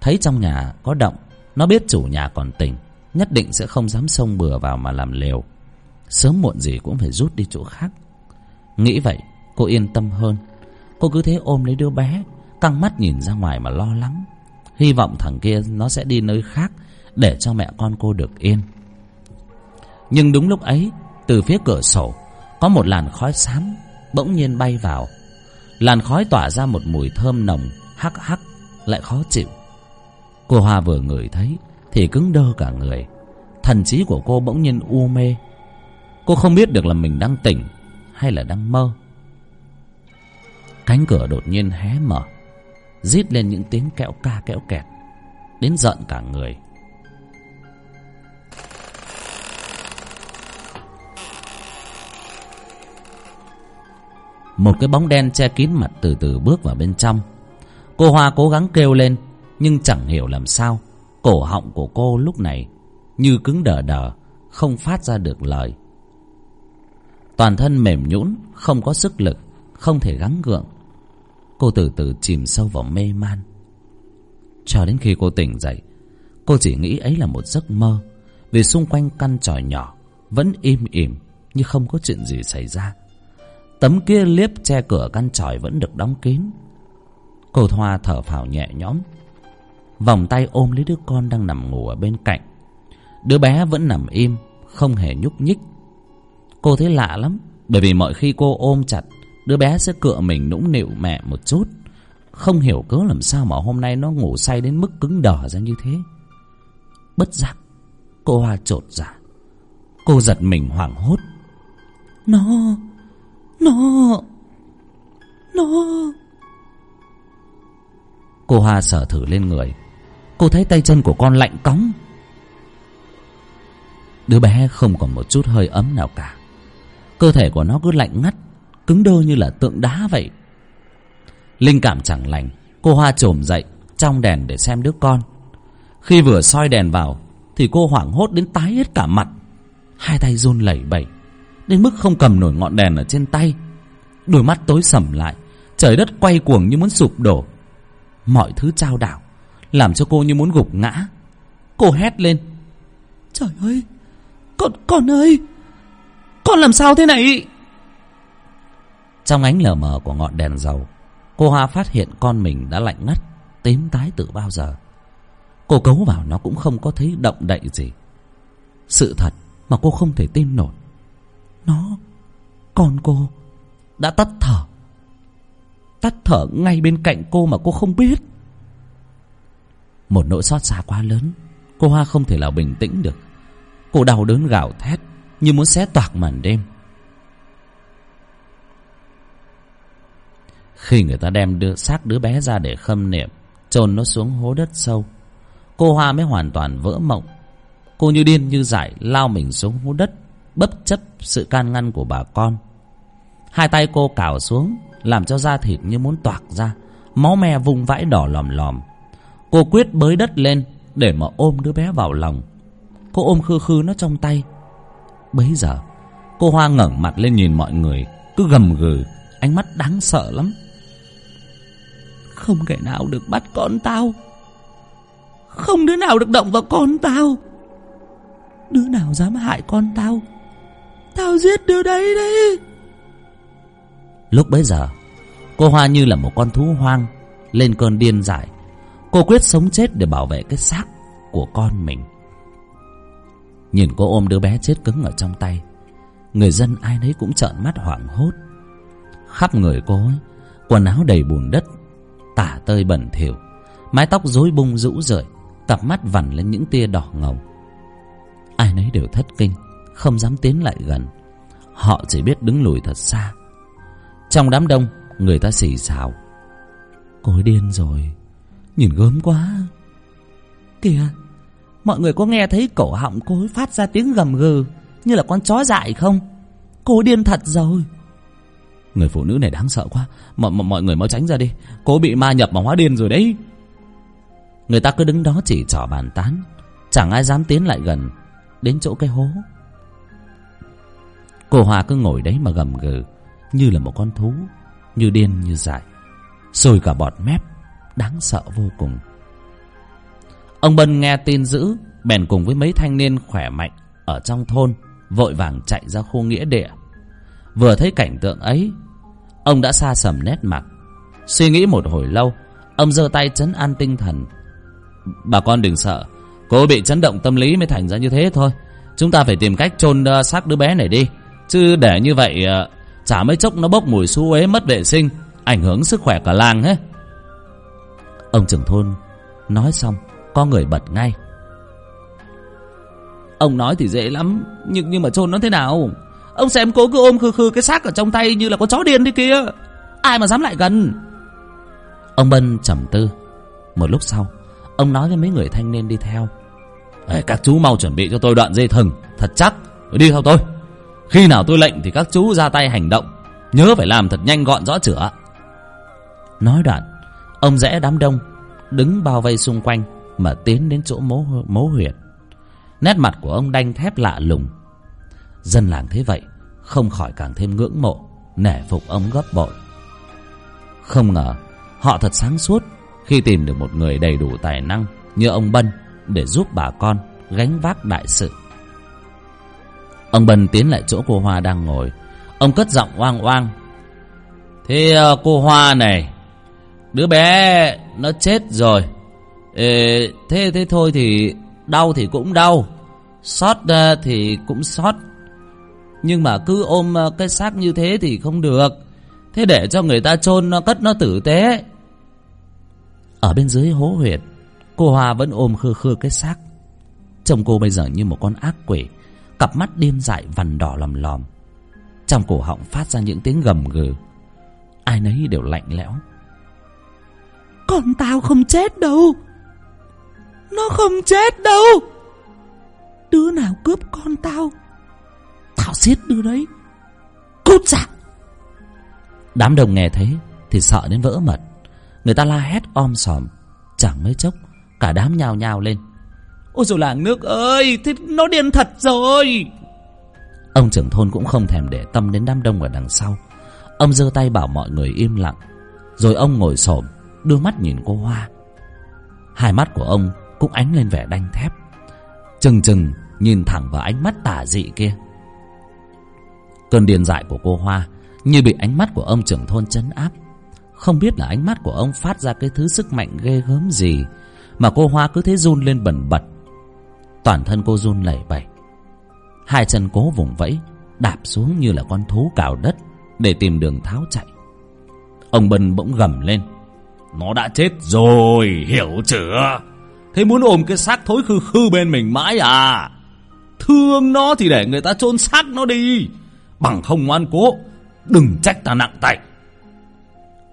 Speaker 1: thấy trong nhà có động, nó biết chủ nhà còn tỉnh, nhất định sẽ không dám xông bừa vào mà làm liều sớm muộn gì cũng phải rút đi chỗ khác. Nghĩ vậy, cô yên tâm hơn cô cứ thế ôm lấy đứa bé, căng mắt nhìn ra ngoài mà lo lắng. Hy vọng thằng kia nó sẽ đi nơi khác để cho mẹ con cô được yên. Nhưng đúng lúc ấy, từ phía cửa sổ, có một làn khói xám bỗng nhiên bay vào. Làn khói tỏa ra một mùi thơm nồng, hắc hắc, lại khó chịu. Cô hoa vừa ngửi thấy thì cứng đơ cả người. Thần trí của cô bỗng nhiên u mê. Cô không biết được là mình đang tỉnh hay là đang mơ cánh cửa đột nhiên hé mở, rít lên những tiếng kẹo ca kẹo kẹt, đến giận cả người. Một cái bóng đen che kín mặt từ từ bước vào bên trong. Cô hoa cố gắng kêu lên, nhưng chẳng hiểu làm sao. Cổ họng của cô lúc này như cứng đờ đờ, không phát ra được lời. Toàn thân mềm nhũn, không có sức lực, không thể gắng gượng cô từ từ chìm sâu vào mê man. Cho đến khi cô tỉnh dậy, cô chỉ nghĩ ấy là một giấc mơ, vì xung quanh căn tròi nhỏ vẫn im ỉm như không có chuyện gì xảy ra. Tấm kia liếp che cửa căn tròi vẫn được đóng kín. Cô thoa thở phào nhẹ nhõm, vòng tay ôm lấy đứa con đang nằm ngủ ở bên cạnh. Đứa bé vẫn nằm im, không hề nhúc nhích. Cô thấy lạ lắm, bởi vì mọi khi cô ôm chặt đứa bé sẽ cựa mình nũng nịu mẹ một chút. Không hiểu cớ làm sao mà hôm nay nó ngủ say đến mức cứng đờ ra như thế. Bất giác, cô hoa chột dạ. Cô giật mình hoảng hốt.
Speaker 3: Nó nó nó.
Speaker 1: Cô hoa sờ thử lên người. Cô thấy tay chân của con lạnh cóng. Đứa bé không còn một chút hơi ấm nào cả. Cơ thể của nó cứ lạnh ngắt cứng đơ như là tượng đá vậy. Linh cảm chẳng lành, cô hoa trồm dậy, trong đèn để xem đứa con. Khi vừa soi đèn vào, thì cô hoảng hốt đến tái hết cả mặt. Hai tay run lẩy bẩy, đến mức không cầm nổi ngọn đèn ở trên tay. Đôi mắt tối sầm lại, trời đất quay cuồng như muốn sụp đổ. Mọi thứ trao đảo, làm cho cô như muốn gục ngã. Cô hét lên,
Speaker 3: trời ơi, con con ơi, con làm sao thế này?
Speaker 1: Trong ánh lờ mờ của ngọn đèn dầu, cô hoa phát hiện con mình đã lạnh ngắt, tím tái từ bao giờ. Cô cấu vào nó cũng không có thấy động đậy gì. Sự thật mà cô không thể tin nổi.
Speaker 3: Nó, con cô, đã tắt thở. Tắt thở ngay bên cạnh cô mà cô không biết.
Speaker 1: Một nỗi xót xa quá lớn, cô hoa không thể nào bình tĩnh được. Cô đau đớn gào thét như muốn xé toạc màn đêm. Khi người ta đem đưa xác đứa bé ra để khâm niệm, chôn nó xuống hố đất sâu, cô hoa mới hoàn toàn vỡ mộng. Cô như điên như dại lao mình xuống hố đất, bất chấp sự can ngăn của bà con. Hai tay cô cào xuống, làm cho da thịt như muốn toạc ra, máu me vung vãi đỏ lòm lòm. Cô quyết bới đất lên để mà ôm đứa bé vào lòng. Cô ôm khư khư nó trong tay. Bấy giờ, cô hoa ngẩng mặt lên nhìn mọi người, cứ gầm gừ, ánh mắt đáng sợ lắm
Speaker 3: không kẻ nào được bắt con tao. Không đứa nào được động vào con tao. Đứa nào dám hại con tao? Tao giết đứa đấy đấy.
Speaker 1: Lúc bấy giờ, cô hoa như là một con thú hoang lên cơn điên dại. Cô quyết sống chết để bảo vệ cái xác của con mình. Nhìn cô ôm đứa bé chết cứng ở trong tay, người dân ai nấy cũng trợn mắt hoảng hốt. Khắp người cô ấy, quần áo đầy bùn đất tả tơi bẩn thỉu. Mái tóc rối bung rũ rượi cặp mắt vằn lên những tia đỏ ngầu. Ai nấy đều thất kinh, không dám tiến lại gần. Họ chỉ biết đứng lùi thật xa. Trong đám đông, người ta xì xào.
Speaker 3: Cô ấy điên rồi, nhìn gớm quá. Kìa, mọi người có nghe thấy cổ họng cô ấy phát ra tiếng gầm gừ như là con chó dại không? Cô ấy điên thật rồi
Speaker 1: người phụ nữ này đáng sợ quá. Mọi mọi người mau tránh ra đi. Cô bị ma nhập mà hóa điên rồi đấy. Người ta cứ đứng đó chỉ trỏ bàn tán. Chẳng ai dám tiến lại gần đến chỗ cái hố. Cô hòa cứ ngồi đấy mà gầm gừ, như là một con thú, như điên, như dại. Rồi cả bọt mép, đáng sợ vô cùng. Ông bân nghe tin dữ, bèn cùng với mấy thanh niên khỏe mạnh ở trong thôn, vội vàng chạy ra khu nghĩa địa vừa thấy cảnh tượng ấy ông đã xa sầm nét mặt. Suy nghĩ một hồi lâu ông giơ tay chấn an tinh thần. Bà con đừng sợ cô bị chấn động tâm lý mới thành ra như thế thôi. Chúng ta phải tìm cách chôn uh, xác đứa bé này đi. Chứ để như vậy uh, chả mấy chốc nó bốc mùi xú uế mất vệ sinh ảnh hưởng sức khỏe cả làng hết. Ông trưởng thôn nói xong có người bật ngay.
Speaker 3: Ông nói thì dễ lắm nhưng nhưng mà chôn nó thế nào? Ông xem cố cứ ôm khư khư cái xác ở trong tay như là con chó điên đi kia. Ai mà dám lại gần?
Speaker 1: Ông bân trầm tư. Một lúc sau ông nói với mấy người thanh niên đi theo. Ê, các chú mau chuẩn bị cho tôi đoạn dây thừng. Thật chắc đi theo tôi. Khi nào tôi lệnh thì các chú ra tay hành động. Nhớ phải làm thật nhanh gọn rõ chữa. Nói đoạn ông rẽ đám đông đứng bao vây xung quanh mà tiến đến chỗ mố mố huyệt. Nét mặt của ông đanh thép lạ lùng dân làng thế vậy không khỏi càng thêm ngưỡng mộ nể phục ông gấp bội. Không ngờ họ thật sáng suốt khi tìm được một người đầy đủ tài năng như ông bân để giúp bà con gánh vác đại sự. Ông bân tiến lại chỗ cô hoa đang ngồi. Ông cất giọng oang oang. Thế ờ, cô hoa này đứa bé nó chết rồi. Ê, thế thế thôi thì đau thì cũng đau xót ờ, thì cũng xót nhưng mà cứ ôm ờ, cái xác như thế thì không được. Thế để cho người ta chôn nó, cất nó tử tế. Ở bên dưới hố huyệt, cô hoa vẫn ôm khư khư cái xác. Trông cô bây giờ như một con ác quỷ, cặp mắt điên dại, vằn đỏ lòm lòm. Trong cổ họng phát ra những tiếng gầm gừ. Ai nấy đều lạnh lẽo.
Speaker 3: Con tao không chết đâu. Nó không chết đâu. Đứa nào cướp con tao? Tao giết đứa đấy. Cút ra
Speaker 1: đám đông nghe thấy thì sợ đến vỡ mật. Người ta la hét om sòm chẳng mấy chốc cả đám nhào nhào lên.
Speaker 3: Ôi rồi làng nước ơi thế nó điên thật rồi.
Speaker 1: Ông trưởng thôn cũng không thèm để tâm đến đám đông ở đằng sau. Ông giơ tay bảo mọi người im lặng. Rồi ông ngồi xổm đưa mắt nhìn cô hoa. Hai mắt của ông cũng ánh lên vẻ đanh thép. Chừng chừng nhìn thẳng vào ánh mắt tả dị kia cơn điên dại của cô hoa như bị ánh mắt của ông trưởng thôn chấn áp. Không biết là ánh mắt của ông phát ra cái thứ sức mạnh ghê gớm gì mà cô hoa cứ thế run lên bần bật. Toàn thân cô run lẩy bẩy. Hai chân cố vùng vẫy, đạp xuống như là con thú cào đất để tìm đường tháo chạy. Ông bân bỗng gầm lên.
Speaker 2: Nó đã chết rồi, hiểu chưa? Thế muốn ôm cái xác thối khư khư bên mình mãi à? Thương nó thì để người ta chôn xác nó đi bằng không ngoan cố, đừng trách ta nặng tay.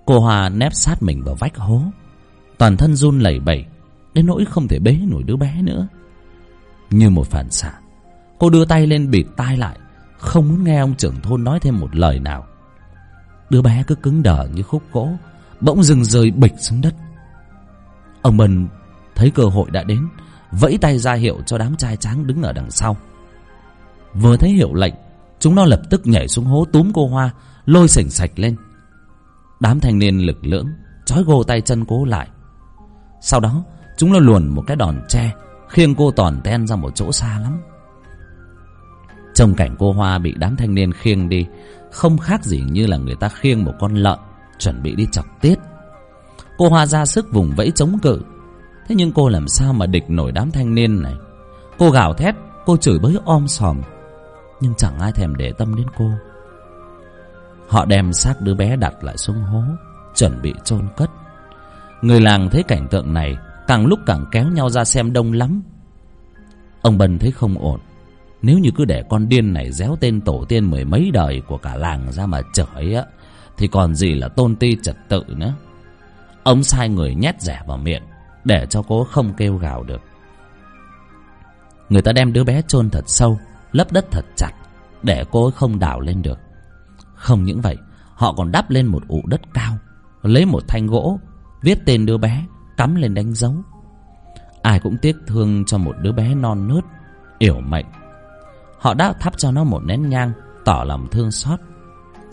Speaker 1: Cô hoa nép sát mình vào vách hố. Toàn thân run lẩy bẩy, đến nỗi không thể bế nổi đứa bé nữa. Như một phản xạ, cô đưa tay lên bịt tai lại, không muốn nghe ông trưởng thôn nói thêm một lời nào. Đứa bé cứ cứng đờ như khúc gỗ, bỗng dừng rơi bịch xuống đất. Ông bân thấy cơ hội đã đến, vẫy tay ra hiệu cho đám trai tráng đứng ở đằng sau. Vừa thấy hiệu lệnh chúng nó lập tức nhảy xuống hố túm cô hoa, lôi sỉnh sạch lên. Đám thanh niên lực lưỡng trói gô tay chân cô lại. Sau đó, chúng nó luồn một cái đòn tre, khiêng cô tòn ten ra một chỗ xa lắm. Trông cảnh cô hoa bị đám thanh niên khiêng đi, không khác gì như là người ta khiêng một con lợn chuẩn bị đi chọc tiết. Cô hoa ra sức vùng vẫy chống cự. Thế nhưng cô làm sao mà địch nổi đám thanh niên này? Cô gào thét, cô chửi bới om sòm nhưng chẳng ai thèm để tâm đến cô. Họ đem xác đứa bé đặt lại xuống hố, chuẩn bị chôn cất. Người làng thấy cảnh tượng này, càng lúc càng kéo nhau ra xem đông lắm. Ông bần thấy không ổn. Nếu như cứ để con điên này réo tên tổ tiên mười mấy đời của cả làng ra mà chửi á, thì còn gì là tôn ti trật tự nữa. Ông sai người nhét rẻ vào miệng, để cho cô không kêu gào được. Người ta đem đứa bé chôn thật sâu lấp đất thật chặt để cô ấy không đào lên được. Không những vậy, họ còn đắp lên một ụ đất cao, lấy một thanh gỗ, viết tên đứa bé, cắm lên đánh dấu. Ai cũng tiếc thương cho một đứa bé non nớt yểu mệnh. Họ đã thắp cho nó một nén nhang, tỏ lòng thương xót.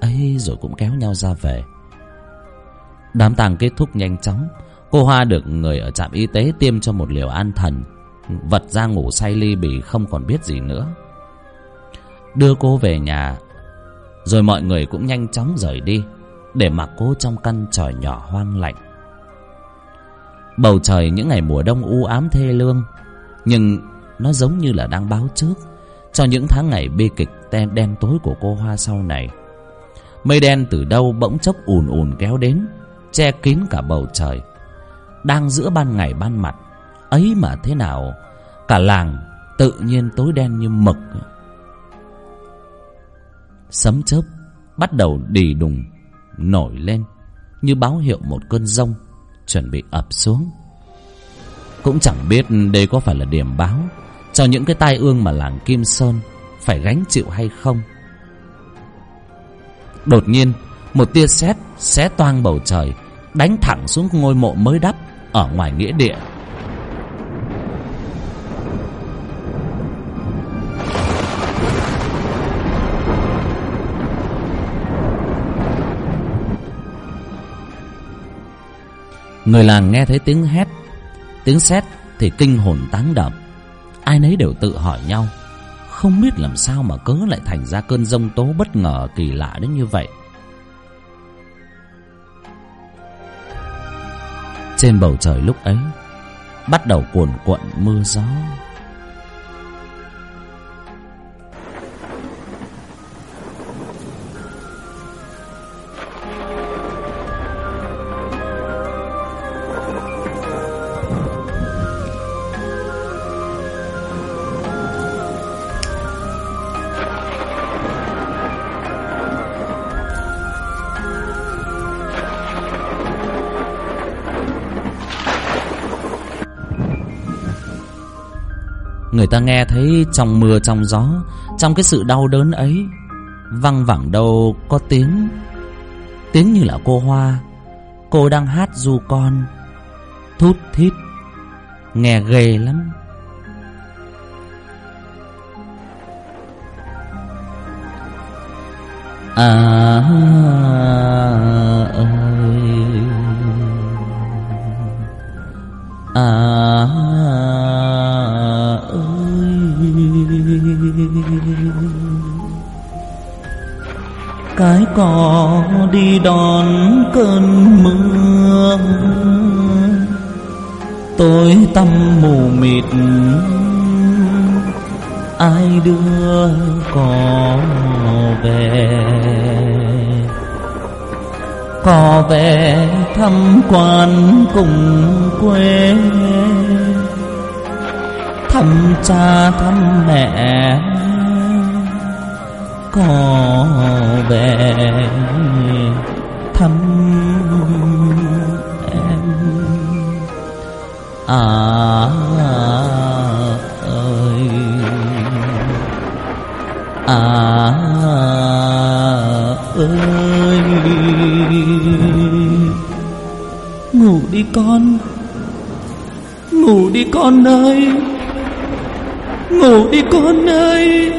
Speaker 1: Ấy rồi cũng kéo nhau ra về. Đám tang kết thúc nhanh chóng. Cô hoa được người ở trạm y tế tiêm cho một liều an thần. Vật ra ngủ say ly bì không còn biết gì nữa đưa cô về nhà. Rồi mọi người cũng nhanh chóng rời đi, để mặc cô trong căn tròi nhỏ hoang lạnh. Bầu trời những ngày mùa đông u ám thê lương, nhưng nó giống như là đang báo trước cho những tháng ngày bi kịch đen đen tối của cô hoa sau này. Mây đen từ đâu bỗng chốc ùn ùn kéo đến, che kín cả bầu trời. Đang giữa ban ngày ban mặt, ấy mà thế nào? Cả làng tự nhiên tối đen như mực sấm chớp bắt đầu đì đùng, nổi lên như báo hiệu một cơn rông chuẩn bị ập xuống. Cũng chẳng biết đây có phải là điểm báo, cho những cái tai ương mà làng kim sơn phải gánh chịu hay không. Đột nhiên, một tia sét xé toang bầu trời, đánh thẳng xuống ngôi mộ mới đắp ở ngoài nghĩa địa. Người làng nghe thấy tiếng hét, tiếng sét thì kinh hồn táng đập. ai nấy đều tự hỏi nhau, không biết làm sao mà cớ lại thành ra cơn rông tố bất ngờ kỳ lạ đến như vậy trên bầu trời lúc ấy, bắt đầu cuồn cuộn mưa gió ta nghe thấy trong mưa, trong gió, trong cái sự đau đớn ấy, văng vẳng đâu có tiếng. Tiếng như là cô hoa, cô đang hát du con, thút thít, nghe ghê lắm. À. cỏ đi đón cơn mưa. Tối tăm mù mịt, ai đưa cỏ về? Cỏ về thăm quan cùng quê, thăm cha thăm mẹ có về thăm em. À ơi. À ơi. Ngủ đi con. Ngủ đi con ơi. Ngủ đi con ơi.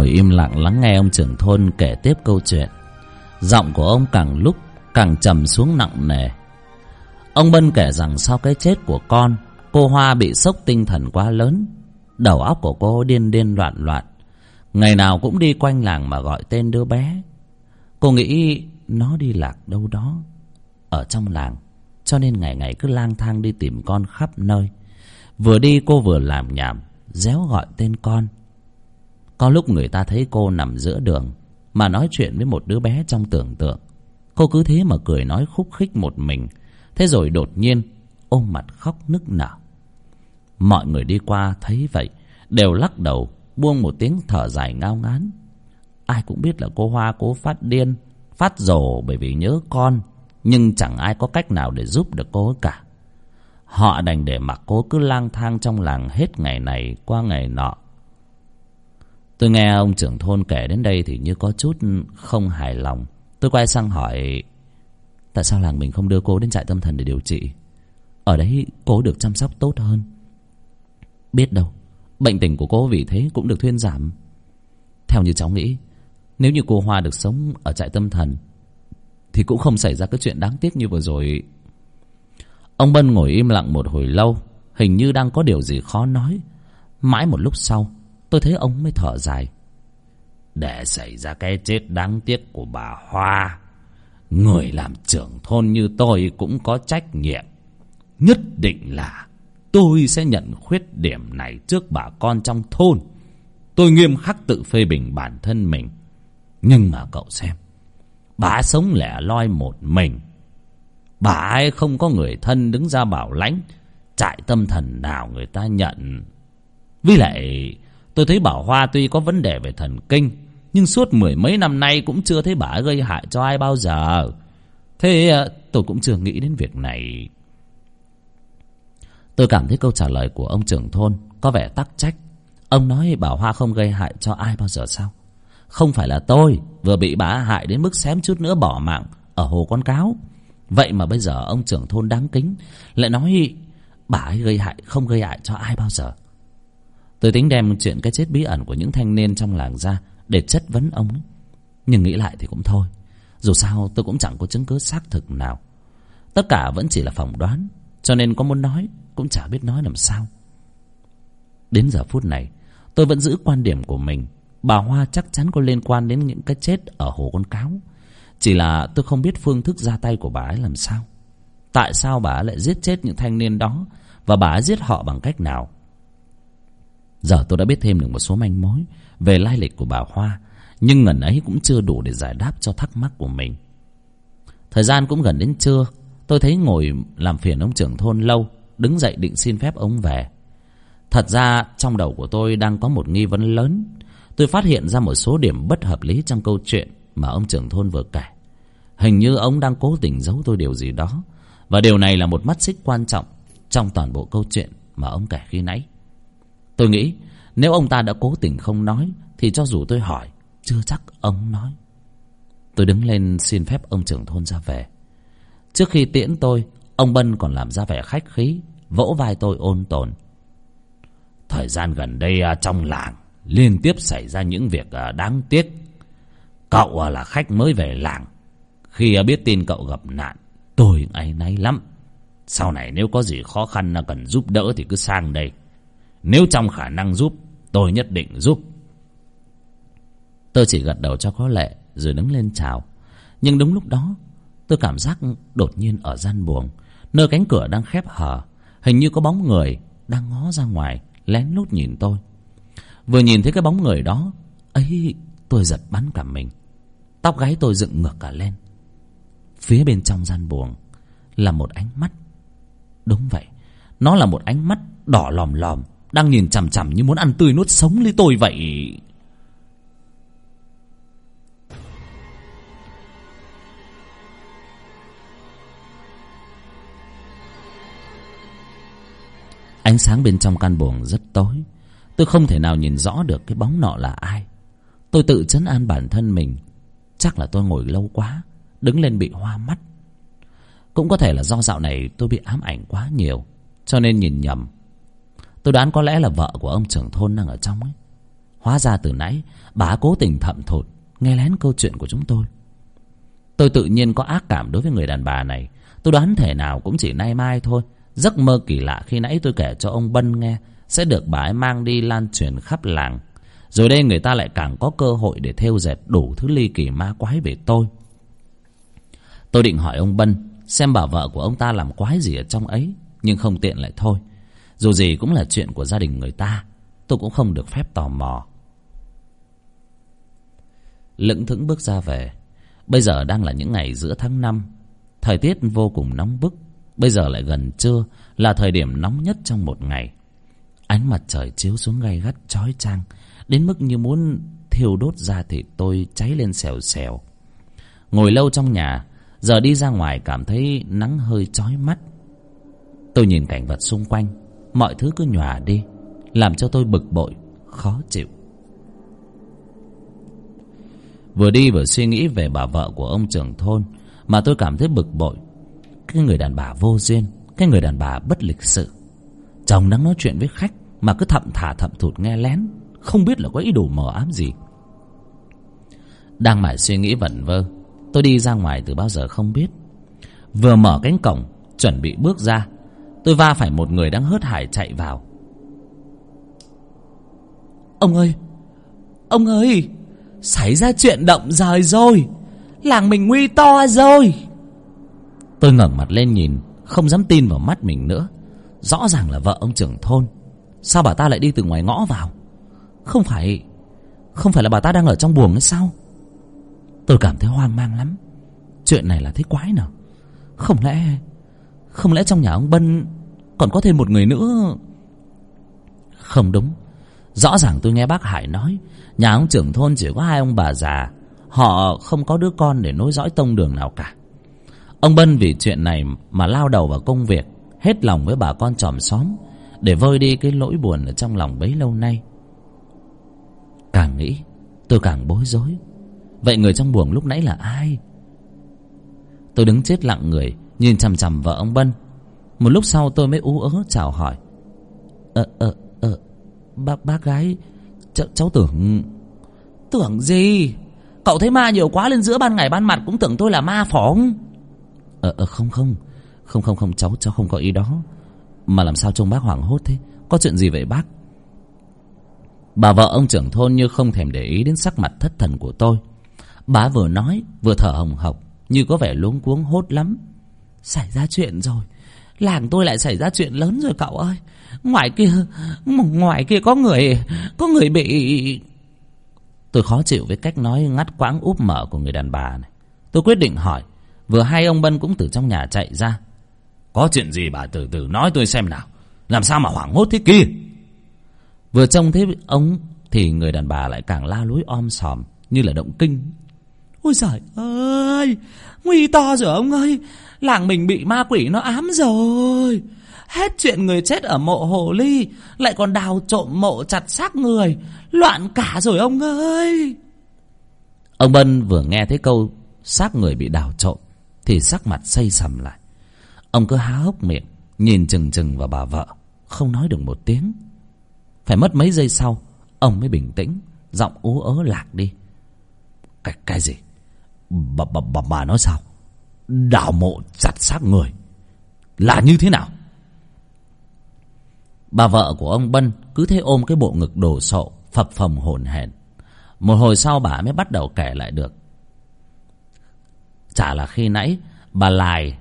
Speaker 1: Ngồi im lặng lắng nghe ông trưởng thôn kể tiếp câu chuyện. Giọng của ông càng lúc càng trầm xuống nặng nề. Ông Bân kể rằng sau cái chết của con, Cô Hoa bị sốc tinh thần quá lớn. Đầu óc của cô điên điên loạn loạn. Ngày nào cũng đi quanh làng mà gọi tên đứa bé. Cô nghĩ nó đi lạc đâu đó, Ở trong làng, Cho nên ngày ngày cứ lang thang đi tìm con khắp nơi. Vừa đi cô vừa làm nhảm, Réo gọi tên con có lúc người ta thấy cô nằm giữa đường, Mà nói chuyện với một đứa bé trong tưởng tượng. Cô cứ thế mà cười nói khúc khích một mình. Thế rồi đột nhiên, Ôm mặt khóc nức nở. Mọi người đi qua thấy vậy, Đều lắc đầu, Buông một tiếng thở dài ngao ngán. Ai cũng biết là cô Hoa cố phát điên, Phát rồ bởi vì nhớ con, Nhưng chẳng ai có cách nào để giúp được cô cả. Họ đành để mặc cô cứ lang thang trong làng hết ngày này qua ngày nọ. Tôi nghe ông trưởng thôn kể đến đây thì như có chút không hài lòng. Tôi quay sang hỏi, Tại sao làng mình không đưa cô đến trại tâm thần để điều trị? Ở đấy cô được chăm sóc tốt hơn. Biết đâu, Bệnh tình của cô vì thế cũng được thuyên giảm. Theo như cháu nghĩ, Nếu như cô Hoa được sống ở trại tâm thần, Thì cũng không xảy ra cái chuyện đáng tiếc như vừa rồi. Ông Bân ngồi im lặng một hồi lâu, Hình như đang có điều gì khó nói. Mãi một lúc sau Tôi thấy ông mới thở dài. Để xảy ra cái chết đáng tiếc của bà Hoa, Người làm trưởng thôn như tôi cũng có trách nhiệm.
Speaker 2: Nhất định là tôi sẽ nhận khuyết điểm này trước bà con trong thôn. Tôi nghiêm khắc tự phê bình bản thân mình. Nhưng mà cậu xem, bà sống lẻ loi một mình. Bà ấy không có người thân đứng ra bảo lãnh, trại tâm thần nào người ta nhận. Với lại tôi thấy bảo hoa tuy có vấn đề về thần kinh, nhưng suốt mười mấy năm nay cũng chưa thấy bà gây hại cho ai bao giờ. Thế ờ, tôi cũng chưa nghĩ đến việc này. Tôi cảm thấy câu trả lời của ông trưởng thôn có vẻ tắc trách. Ông nói bảo hoa không gây hại cho ai bao giờ sao? Không phải là tôi vừa bị bà hại đến mức xém chút nữa bỏ mạng ở hồ con cáo. Vậy mà bây giờ ông trưởng thôn đáng kính, lại nói bà ấy gây hại, không gây hại cho ai bao giờ? Tôi tính đem chuyện cái chết bí ẩn của những thanh niên trong làng ra để chất vấn ông ấy. nhưng nghĩ lại thì cũng thôi. Dù sao, tôi cũng chẳng có chứng cứ xác thực nào. Tất cả vẫn chỉ là phỏng đoán, cho nên có muốn nói cũng chả biết nói làm sao. Đến giờ phút này, tôi vẫn giữ quan điểm của mình. Bà hoa chắc chắn có liên quan đến những cái chết ở hồ con cáo. Chỉ là tôi không biết phương thức ra tay của bà ấy làm sao. Tại sao bà ấy lại giết chết những thanh niên đó và bà ấy giết họ bằng cách nào? Giờ tôi đã biết thêm được một số manh mối về lai lịch của bà hoa, nhưng ngần ấy cũng chưa đủ để giải đáp cho thắc mắc của mình. Thời gian cũng gần đến trưa, tôi thấy ngồi làm phiền ông trưởng thôn lâu, đứng dậy định xin phép ông về. Thật ra trong đầu của tôi đang có một nghi vấn lớn. Tôi phát hiện ra một số điểm bất hợp lý trong câu chuyện mà ông trưởng thôn vừa kể. Hình như ông đang cố tình giấu tôi điều gì đó, và điều này là một mắt xích quan trọng trong toàn bộ câu chuyện mà ông kể khi nãy tôi nghĩ nếu ông ta đã cố tình không nói, thì cho dù tôi hỏi, chưa chắc ông nói. Tôi đứng lên xin phép ông trưởng thôn ra về. Trước khi tiễn tôi, ông bân còn làm ra vẻ khách khí, vỗ vai tôi ôn tồn. Thời gian gần đây à, trong làng, liên tiếp xảy ra những việc à, đáng tiếc. Cậu à, là khách mới về làng. Khi biết tin cậu gặp nạn, tôi áy náy lắm. Sau này nếu có gì khó khăn cần giúp đỡ thì cứ sang đây nếu trong khả năng giúp, tôi nhất định giúp. Tôi chỉ gật đầu cho có lệ, rồi đứng lên chào. Nhưng đúng lúc đó, tôi cảm giác đột nhiên ở gian buồng, nơi cánh cửa đang khép hờ, hình như có bóng người đang ngó ra ngoài, lén lút nhìn tôi. Vừa nhìn thấy cái bóng người đó, ấy, tôi giật bắn cả mình. Tóc gáy tôi dựng ngược cả lên. Phía bên trong gian buồng là một ánh mắt. Đúng vậy, nó là một ánh mắt đỏ lòm lòm đang nhìn chằm chằm như muốn ăn tươi nuốt sống lấy tôi vậy. Ánh sáng bên trong căn buồng rất tối. Tôi không thể nào nhìn rõ được cái bóng nọ là ai. Tôi tự chấn an bản thân mình. Chắc là tôi ngồi lâu quá, đứng lên bị hoa mắt. Cũng có thể là do dạo này tôi bị ám ảnh quá nhiều, cho nên nhìn nhầm tôi đoán có lẽ là vợ của ông trưởng thôn đang ở trong ấy. Hóa ra từ nãy, bà cố tình thậm thụt, nghe lén câu chuyện của chúng tôi. Tôi tự nhiên có ác cảm đối với người đàn bà này. Tôi đoán thể nào cũng chỉ nay mai thôi. Giấc mơ kỳ lạ khi nãy tôi kể cho ông bân nghe sẽ được bà ấy mang đi lan truyền khắp làng. Rồi đây người ta lại càng có cơ hội để thêu dệt đủ thứ ly kỳ ma quái về tôi. Tôi định hỏi ông bân xem bà vợ của ông ta làm quái gì ở trong ấy, nhưng không tiện lại thôi dù gì cũng là chuyện của gia đình người ta, tôi cũng không được phép tò mò. Lững thững bước ra về. Bây giờ đang là những ngày giữa tháng năm. Thời tiết vô cùng nóng bức. Bây giờ lại gần trưa, là thời điểm nóng nhất trong một ngày. Ánh mặt trời chiếu xuống gay gắt, chói chang, đến mức như muốn thiêu đốt da thịt tôi cháy lên xèo xèo. Ngồi lâu trong nhà, giờ đi ra ngoài cảm thấy nắng hơi chói mắt. Tôi nhìn cảnh vật xung quanh mọi thứ cứ nhòa đi, làm cho tôi bực bội, khó chịu. Vừa đi vừa suy nghĩ về bà vợ của ông trưởng thôn mà tôi cảm thấy bực bội. Cái người đàn bà vô duyên, cái người đàn bà bất lịch sự. Chồng đang nói chuyện với khách mà cứ thậm thả thậm thụt nghe lén, không biết là có ý đồ mờ ám gì. Đang mải suy nghĩ vẩn vơ, tôi đi ra ngoài từ bao giờ không biết. Vừa mở cánh cổng, chuẩn bị bước ra tôi va phải một người đang hớt hải chạy vào.
Speaker 3: Ông ơi! Ông ơi! Xảy ra chuyện động rời rồi! Làng mình nguy to rồi!
Speaker 1: Tôi ngẩng mặt lên nhìn, không dám tin vào mắt mình nữa. Rõ ràng là vợ ông trưởng thôn. Sao bà ta lại đi từ ngoài ngõ vào? Không phải không phải là bà ta đang ở trong buồng hay sao? Tôi cảm thấy hoang mang lắm. Chuyện này là thế quái nào? Không lẽ không lẽ trong nhà ông bân còn có thêm một người nữa? Không đúng. Rõ ràng tôi nghe bác hải nói, nhà ông trưởng thôn chỉ có hai ông bà già, họ không có đứa con để nối dõi tông đường nào cả. Ông bân vì chuyện này mà lao đầu vào công việc, hết lòng với bà con chòm xóm, để vơi đi cái nỗi buồn ở trong lòng bấy lâu nay. Càng nghĩ, tôi càng bối rối. Vậy người trong buồng lúc nãy là ai? Tôi đứng chết lặng người nhìn chằm chằm vợ ông bân. Một lúc sau tôi mới ú ớ chào hỏi. Ờ ờ ờ bác bác gái, ch, cháu tưởng tưởng gì? Cậu thấy ma nhiều quá lên giữa ban ngày ban mặt cũng tưởng tôi là ma phỏng. Ờ ờ không không không không không, cháu cháu không có ý đó. Mà làm sao trông bác hoảng hốt thế? Có chuyện gì vậy bác? Bà vợ ông trưởng thôn như không thèm để ý đến sắc mặt thất thần của tôi. Bà vừa nói, vừa thở hồng hộc, như có vẻ luống cuống hốt lắm xảy ra chuyện rồi. Làng tôi lại xảy ra chuyện lớn rồi, cậu ơi. Ngoài kia ngoài kia có người có người bị tôi khó chịu với cách nói ngắt quãng úp mở của người đàn bà này. Tôi quyết định hỏi, vừa hai ông bân cũng từ trong nhà chạy ra.
Speaker 2: Có chuyện gì bà từ từ nói tôi xem nào. Làm sao mà hoảng hốt thế kia?
Speaker 1: Vừa trông thấy ông thì người đàn bà lại càng la lối om sòm như là động kinh. Ôi giời ơi, nguy to rồi ông ơi làng mình bị ma quỷ nó ám rồi. Hết chuyện người chết ở mộ hồ ly lại còn đào trộm mộ chặt xác người. Loạn cả rồi ông ơi. Ông bân vừa nghe thấy câu xác người bị đào trộm thì sắc mặt xây sầm lại. Ông cứ há hốc miệng nhìn chừng chừng vào bà vợ không nói được một tiếng. Phải mất mấy giây sau ông mới bình tĩnh giọng ú ớ lạc đi.
Speaker 2: Cái cái gì? Bà bà bà, bà nói sao? Đào mộ chặt xác người. Là như thế nào?
Speaker 1: Bà vợ của ông bân cứ thế ôm cái bộ ngực đồ sộ, phập phồng hổn hển. Một hồi sau bà mới bắt đầu kể lại được. Chả là khi nãy bà lài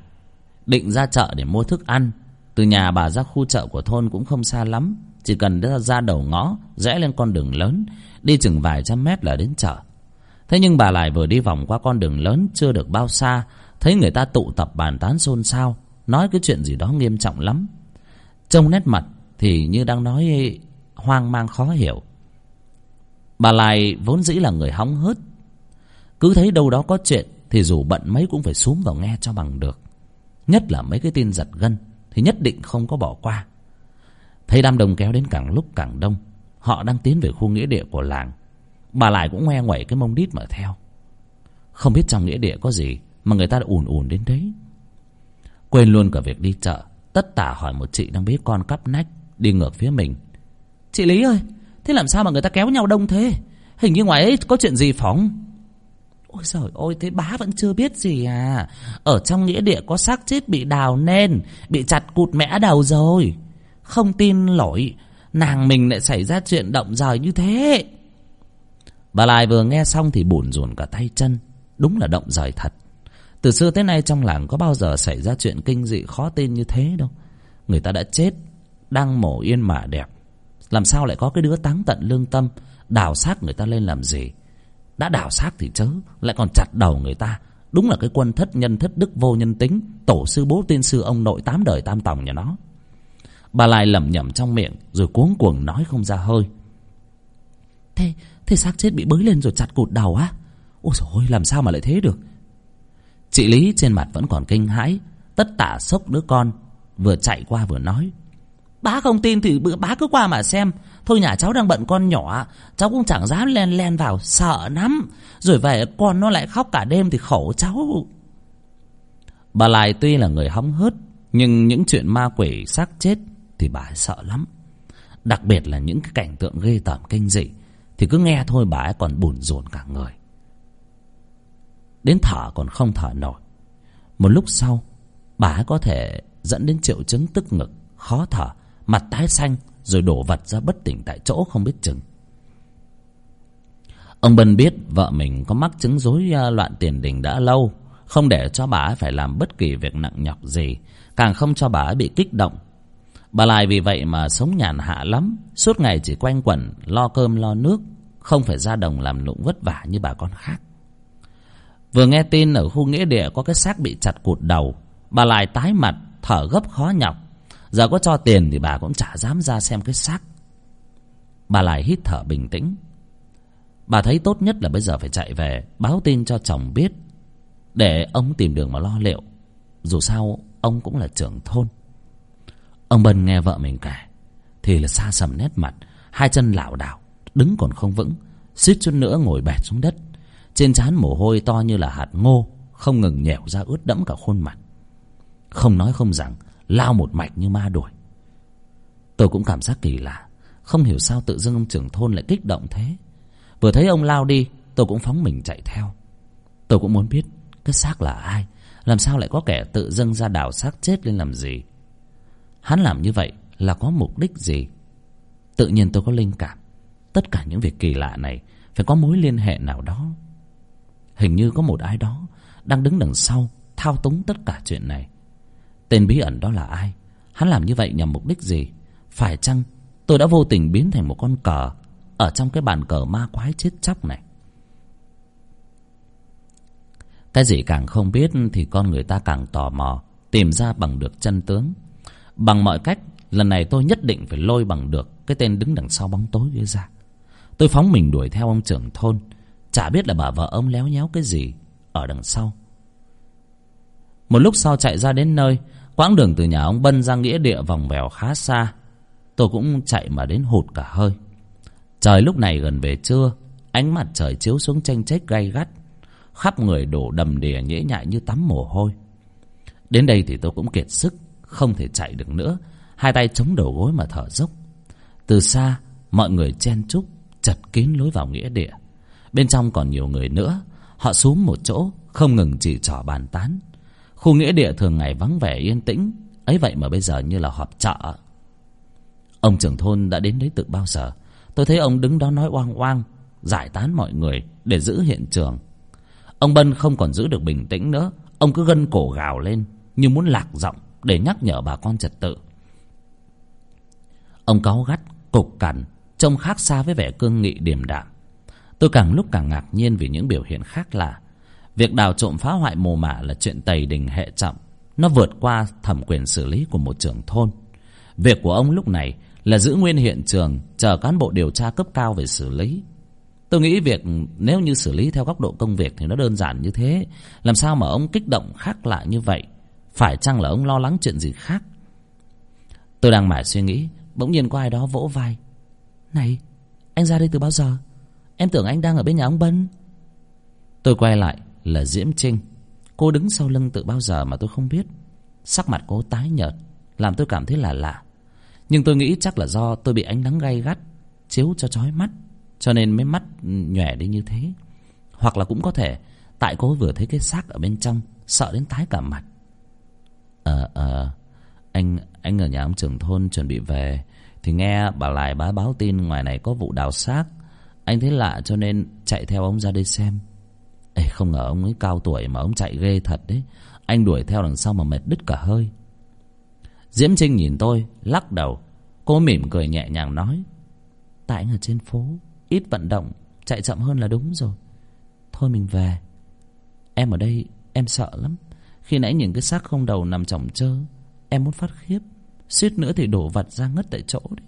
Speaker 1: định ra chợ để mua thức ăn. Từ nhà bà ra khu chợ của thôn cũng không xa lắm. Chỉ cần ra đầu ngõ, rẽ lên con đường lớn, đi chừng vài trăm mét là đến chợ. Thế nhưng bà lại vừa đi vòng qua con đường lớn chưa được bao xa thấy người ta tụ tập bàn tán xôn xao, nói cái chuyện gì đó nghiêm trọng lắm. Trông nét mặt thì như đang nói hoang mang khó hiểu. Bà lại vốn dĩ là người hóng hớt. Cứ thấy đâu đó có chuyện thì dù bận mấy cũng phải xuống vào nghe cho bằng được. Nhất là mấy cái tin giật gân thì nhất định không có bỏ qua. Thấy đám đông kéo đến càng lúc càng đông, họ đang tiến về khu nghĩa địa của làng. Bà lại cũng ngoe ngoẩy cái mông đít mà theo. Không biết trong nghĩa địa có gì mà người ta đã ùn ùn đến đấy. Quên luôn cả việc đi chợ tất tả hỏi một chị đang bế con cắp nách đi ngược phía mình. Chị lý ơi thế làm sao mà người ta kéo nhau đông thế? Hình như ngoài ấy có chuyện gì phóng? Ôi trời ôi thế bá vẫn chưa biết gì à. Ở trong nghĩa địa có xác chết bị đào nên bị chặt cụt mẽ đầu rồi. Không tin lỗi, nàng mình lại xảy ra chuyện động rời như thế. Bà lại vừa nghe xong thì bủn rủn cả tay chân. Đúng là động rời thật từ xưa tới nay trong làng có bao giờ xảy ra chuyện kinh dị khó tin như thế đâu. Người ta đã chết, đang mổ yên mả đẹp. Làm sao lại có cái đứa táng tận lương tâm, đào xác người ta lên làm gì? Đã đào xác thì chớ, lại còn chặt đầu người ta. Đúng là cái quân thất nhân thất đức vô nhân tính, tổ sư bố tiên sư ông nội tám đời tam tòng nhà nó. Bà lại lẩm nhẩm trong miệng, rồi cuống cuồng nói không ra hơi. Thế thế xác chết bị bới lên rồi chặt cụt đầu á? Ôi trời ơi làm sao mà lại thế được? Chị lý trên mặt vẫn còn kinh hãi. Tất tả sốc đứa con, vừa chạy qua vừa nói. Bá không tin thì bữa bá cứ qua mà xem. Thôi nhà cháu đang bận con nhỏ cháu cũng chẳng dám len len vào, sợ lắm. Rồi về, con nó lại khóc cả đêm thì khổ cháu. Bà lại tuy là người hóng hớt, nhưng những chuyện ma quỷ xác chết thì bà sợ lắm. Đặc biệt là những cái cảnh tượng ghê tởm kinh dị, thì cứ nghe thôi bà ấy còn bùn rồn cả người đến thở còn không thở nổi. Một lúc sau, bà có thể dẫn đến triệu chứng tức ngực, khó thở, mặt tái xanh, rồi đổ vật ra bất tỉnh tại chỗ không biết chừng. Ông bân biết vợ mình có mắc chứng rối à, loạn tiền đình đã lâu, không để cho bà ấy phải làm bất kỳ việc nặng nhọc gì, càng không cho bà ấy bị kích động. Bà lại vì vậy mà sống nhàn hạ lắm, suốt ngày chỉ quanh quẩn, lo cơm, lo nước, không phải ra đồng làm lụng vất vả như bà con khác vừa nghe tin ở khu nghĩa địa có cái xác bị chặt cụt đầu, bà lại tái mặt, thở gấp khó nhọc. Giờ có cho tiền thì bà cũng chả dám ra xem cái xác. Bà lại hít thở bình tĩnh. Bà thấy tốt nhất là bây giờ phải chạy về, báo tin cho chồng biết, để ông tìm đường mà lo liệu. Dù sao, ông cũng là trưởng thôn. Ông bân nghe vợ mình kể, thì là xa sầm nét mặt, hai chân lảo đảo, đứng còn không vững, suýt chút nữa ngồi bệt xuống đất trên trán mồ hôi to như là hạt ngô, không ngừng nhẻo ra ướt đẫm cả khuôn mặt. Không nói không rằng, lao một mạch như ma đuổi. Tôi cũng cảm giác kỳ lạ, không hiểu sao tự dưng ông trưởng thôn lại kích động thế. Vừa thấy ông lao đi, tôi cũng phóng mình chạy theo. Tôi cũng muốn biết cái xác là ai, làm sao lại có kẻ tự dưng ra đào xác chết lên làm gì. Hắn làm như vậy là có mục đích gì? Tự nhiên tôi có linh cảm, tất cả những việc kỳ lạ này phải có mối liên hệ nào đó hình như có một ai đó đang đứng đằng sau thao túng tất cả chuyện này. Tên bí ẩn đó là ai? Hắn làm như vậy nhằm mục đích gì? Phải chăng tôi đã vô tình biến thành một con cờ ở trong cái bàn cờ ma quái chết chóc này? Cái gì càng không biết thì con người ta càng tò mò, tìm ra bằng được chân tướng. Bằng mọi cách, lần này tôi nhất định phải lôi bằng được cái tên đứng đằng sau bóng tối kia ra. Tôi phóng mình đuổi theo ông trưởng thôn chả biết là bà vợ ông léo nhéo cái gì ở đằng sau. Một lúc sau chạy ra đến nơi, quãng đường từ nhà ông bân ra nghĩa địa vòng vèo khá xa. Tôi cũng chạy mà đến hụt cả hơi. Trời lúc này gần về trưa, ánh mặt trời chiếu xuống tranh chếch gay gắt, khắp người đổ đầm đìa nhễ nhại như tắm mồ hôi. Đến đây thì tôi cũng kiệt sức, không thể chạy được nữa, hai tay chống đầu gối mà thở dốc. Từ xa, mọi người chen chúc, chật kín lối vào nghĩa địa bên trong còn nhiều người nữa. Họ xuống một chỗ, không ngừng chỉ trỏ bàn tán. Khu nghĩa địa thường ngày vắng vẻ yên tĩnh. Ấy vậy mà bây giờ như là họp chợ. Ông trưởng thôn đã đến đấy từ bao giờ? Tôi thấy ông đứng đó nói oang oang, giải tán mọi người để giữ hiện trường. Ông bân không còn giữ được bình tĩnh nữa. Ông cứ gân cổ gào lên, như muốn lạc giọng để nhắc nhở bà con trật tự. Ông cáu gắt, cục cằn, trông khác xa với vẻ cương nghị điềm đạm tôi càng lúc càng ngạc nhiên vì những biểu hiện khác lạ. Việc đào trộm phá hoại mồ mả là chuyện tày đình hệ trọng. Nó vượt qua thẩm quyền xử lý của một trưởng thôn. Việc của ông lúc này là giữ nguyên hiện trường, chờ cán bộ điều tra cấp cao về xử lý. Tôi nghĩ việc nếu như xử lý theo góc độ công việc thì nó đơn giản như thế. Làm sao mà ông kích động khác lạ như vậy? Phải chăng là ông lo lắng chuyện gì khác? Tôi đang mải suy nghĩ, bỗng nhiên có ai đó vỗ vai. Này, anh ra đây từ bao giờ? Em tưởng anh đang ở bên nhà ông bân. Tôi quay lại là diễm trinh. Cô đứng sau lưng từ bao giờ mà tôi không biết. Sắc mặt cô tái nhợt, làm tôi cảm thấy là lạ. Nhưng tôi nghĩ chắc là do tôi bị ánh nắng gay gắt, chiếu cho chói mắt, cho nên mới mắt nhòe đi như thế. Hoặc là cũng có thể tại cô vừa thấy cái xác ở bên trong, sợ đến tái cả mặt. Ờ ờ anh anh ở nhà ông trưởng thôn chuẩn bị về, thì nghe bà lại bá báo tin ngoài này có vụ đào xác anh thấy lạ cho nên chạy theo ông ra đây xem. Ê, không ngờ ông ấy cao tuổi mà ông chạy ghê thật đấy. Anh đuổi theo đằng sau mà mệt đứt cả hơi. Diễm trinh nhìn tôi, lắc đầu. Cô mỉm cười nhẹ nhàng nói, tại anh ở trên phố, ít vận động, chạy chậm hơn là đúng rồi. Thôi mình về. Em ở đây, em sợ lắm. Khi nãy nhìn cái xác không đầu nằm chỏng trơ em muốn phát khiếp. Suýt nữa thì đổ vật ra ngất tại chỗ đấy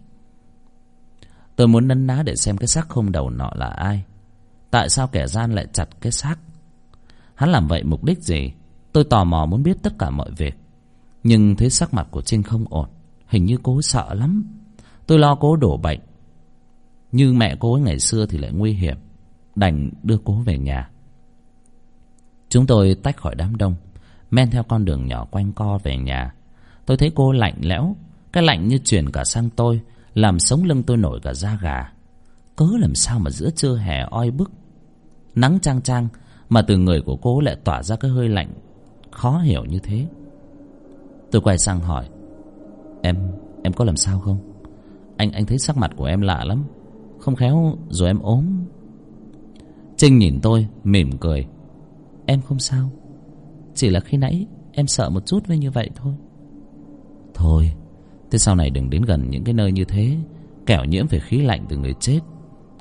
Speaker 1: tôi muốn nấn ná để xem cái xác không đầu nọ là ai. Tại sao kẻ gian lại chặt cái xác? Hắn làm vậy mục đích gì? Tôi tò mò muốn biết tất cả mọi việc. Nhưng thấy sắc mặt của trinh không ổn, hình như cố sợ lắm. Tôi lo cố đổ bệnh. Như mẹ cố ấy ngày xưa thì lại nguy hiểm. Đành đưa cố về nhà. Chúng tôi tách khỏi đám đông, men theo con đường nhỏ quanh co về nhà. Tôi thấy cô lạnh lẽo, cái lạnh như truyền cả sang tôi làm sống lưng tôi nổi cả da gà. Cớ làm sao mà giữa trưa hè oi bức? Nắng chang chang mà từ người của cô lại tỏa ra cái hơi lạnh. Khó hiểu như thế. Tôi quay sang hỏi, em em có làm sao không? Anh anh thấy sắc mặt của em lạ lắm. Không khéo rồi em ốm. Trinh nhìn tôi, mỉm cười. Em không sao. Chỉ là khi nãy em sợ một chút với như vậy thôi. Thôi Thế sau này đừng đến gần những cái nơi như thế. Kẻo nhiễm về khí lạnh từ người chết.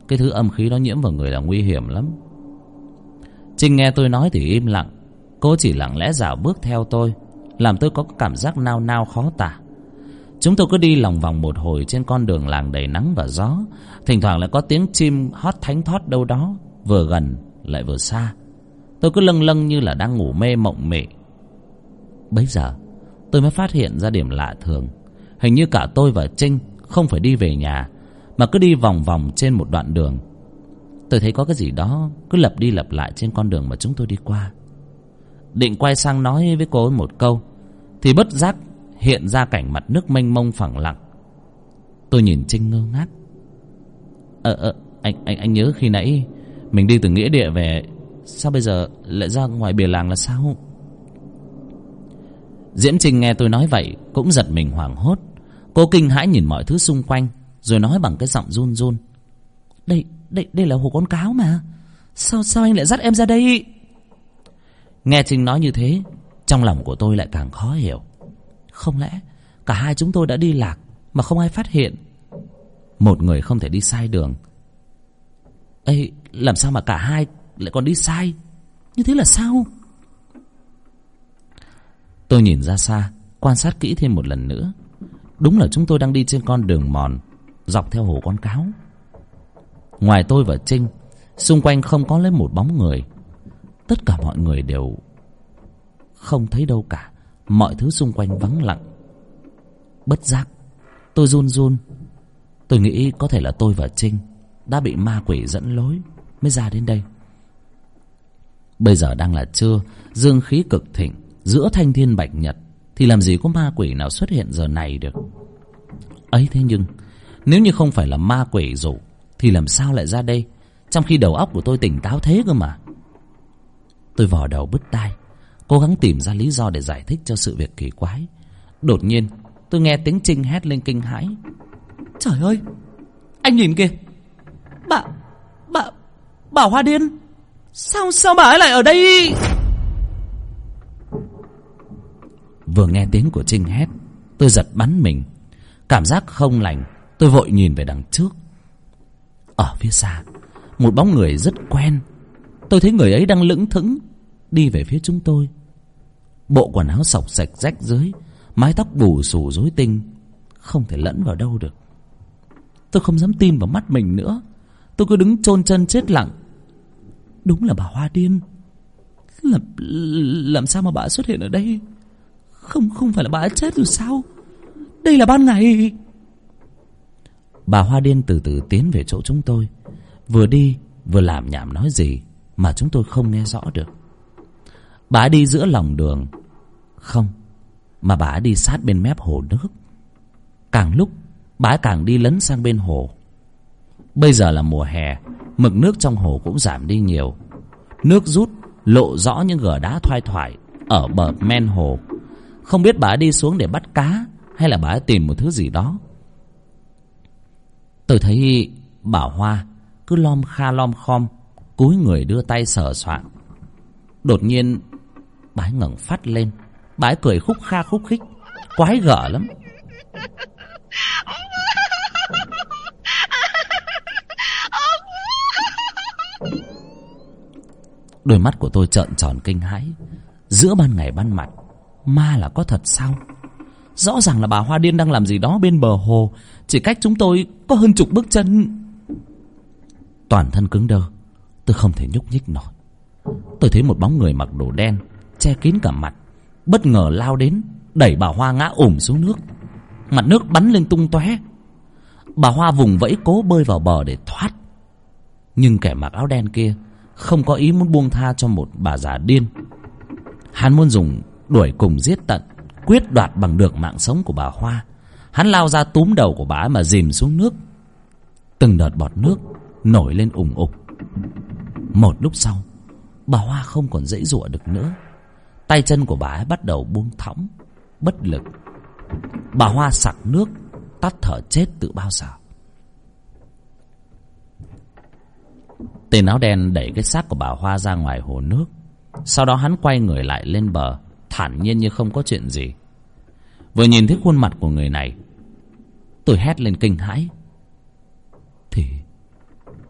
Speaker 1: Cái thứ âm khí đó nhiễm vào người là nguy hiểm lắm. Trinh nghe tôi nói thì im lặng. Cô chỉ lặng lẽ dạo bước theo tôi, Làm tôi có cảm giác nao nao khó tả. Chúng tôi cứ đi lòng vòng một hồi trên con đường làng đầy nắng và gió. Thỉnh thoảng lại có tiếng chim hót thánh thót đâu đó, Vừa gần, lại vừa xa. Tôi cứ lâng lâng như là đang ngủ mê mộng mị. Bấy giờ, tôi mới phát hiện ra điểm lạ thường. Hình như cả tôi và Trinh không phải đi về nhà Mà cứ đi vòng vòng trên một đoạn đường. Tôi thấy có cái gì đó cứ lặp đi lặp lại trên con đường mà chúng tôi đi qua. Định quay sang nói với cô ấy một câu Thì bất giác hiện ra cảnh mặt nước mênh mông phẳng lặng. Tôi nhìn Trinh ngơ ngác. Ờ ờ anh, anh, anh nhớ khi nãy Mình đi từ nghĩa địa về Sao bây giờ lại ra ngoài bìa làng là sao? Diễm Trinh nghe tôi nói vậy Cũng giật mình hoảng hốt. Cô kinh hãi nhìn mọi thứ xung quanh Rồi nói bằng cái giọng run run. Đây, đây, đây là hồ con cáo mà. Sao, sao anh lại dắt em ra đây? Nghe Trinh nói như thế Trong lòng của tôi lại càng khó hiểu. Không lẽ Cả hai chúng tôi đã đi lạc Mà không ai phát hiện? Một người không thể đi sai đường. Ấy làm sao mà cả hai Lại còn đi sai? Như thế là sao? Tôi nhìn ra xa Quan sát kỹ thêm một lần nữa. Đúng là chúng tôi đang đi trên con đường mòn, Dọc theo hồ con cáo. Ngoài tôi và Trinh, Xung quanh không có lấy một bóng người. Tất cả mọi người đều Không thấy đâu cả. Mọi thứ xung quanh vắng lặng. Bất giác, Tôi run run. Tôi nghĩ có thể là tôi và Trinh Đã bị ma quỷ dẫn lối Mới ra đến đây. Bây giờ đang là trưa, Dương khí cực thịnh Giữa thanh thiên bạch nhật. Thì làm gì có ma quỷ nào xuất hiện giờ này được? Ấy thế nhưng, Nếu như không phải là ma quỷ rủ Thì làm sao lại ra đây? Trong khi đầu óc của tôi tỉnh táo thế cơ mà. Tôi vò đầu bứt tai, Cố gắng tìm ra lý do để giải thích cho sự việc kỳ quái. Đột nhiên, Tôi nghe tiếng Trinh hét lên kinh hãi. Trời ơi! Anh nhìn kìa! Bà Bà Bà Hoa Điên! Sao sao bà ấy lại ở đây? Vừa nghe tiếng của Trinh hét. Tôi giật bắn mình. Cảm giác không lành Tôi vội nhìn về đằng trước. Ở phía xa Một bóng người rất quen. Tôi thấy người ấy đang lững thững Đi về phía chúng tôi. Bộ quần áo sọc sạch rách dưới Mái tóc bù xù rối tinh Không thể lẫn vào đâu được. Tôi không dám tin vào mắt mình nữa. Tôi cứ đứng chôn chân chết lặng. Đúng là bà Hoa Điên. Làm, làm sao mà bà xuất hiện ở đây? Không không phải là bà chết rồi sao? Đây là ban ngày. Bà Hoa Điên từ từ tiến về chỗ chúng tôi. Vừa đi, vừa làm nhảm nói gì Mà chúng tôi không nghe rõ được. Bà đi giữa lòng đường. Không, Mà bà đi sát bên mép hồ nước. Càng lúc, Bà càng đi lấn sang bên hồ. Bây giờ là mùa hè, Mực nước trong hồ cũng giảm đi nhiều. Nước rút, Lộ rõ những gờ đá thoai thoải Ở bờ men hồ. Không biết bà đi xuống để bắt cá, Hay là bà tìm một thứ gì đó. Tôi thấy bà Hoa Cứ lom kha lom khom, Cúi người đưa tay sờ soạn Đột nhiên, Bà ấy ngẩng phát lên. Bà ấy cười khúc kha khúc khích, Quái gở lắm. Đôi mắt của tôi trợn tròn kinh hãi. Giữa ban ngày ban mặt Ma là có thật sao? Rõ ràng là bà Hoa Điên đang làm gì đó bên bờ hồ. Chỉ cách chúng tôi có hơn chục bước chân. Toàn thân cứng đơ. Tôi không thể nhúc nhích nổi. Tôi thấy một bóng người mặc đồ đen, Che kín cả mặt. Bất ngờ lao đến, Đẩy bà Hoa ngã ủng xuống nước. Mặt nước bắn lên tung tóe. Bà Hoa vùng vẫy cố bơi vào bờ để thoát. Nhưng kẻ mặc áo đen kia Không có ý muốn buông tha cho một bà già điên. Hắn muốn dùng đuổi cùng giết tận, Quyết đoạt bằng được mạng sống của bà Hoa. Hắn lao ra túm đầu của bà ấy mà dìm xuống nước. Từng đợt bọt nước Nổi lên ủng ục. Một lúc sau, Bà Hoa không còn dãy dụa được nữa. Tay chân của bà ấy bắt đầu buông thõng, Bất lực. Bà Hoa sặc nước, Tắt thở chết từ bao giờ. Tên áo đen đẩy cái xác của bà Hoa ra ngoài hồ nước. Sau đó hắn quay người lại lên bờ thản nhiên như không có chuyện gì. Vừa nhìn thấy khuôn mặt của người này, tôi hét lên kinh hãi.
Speaker 3: Thì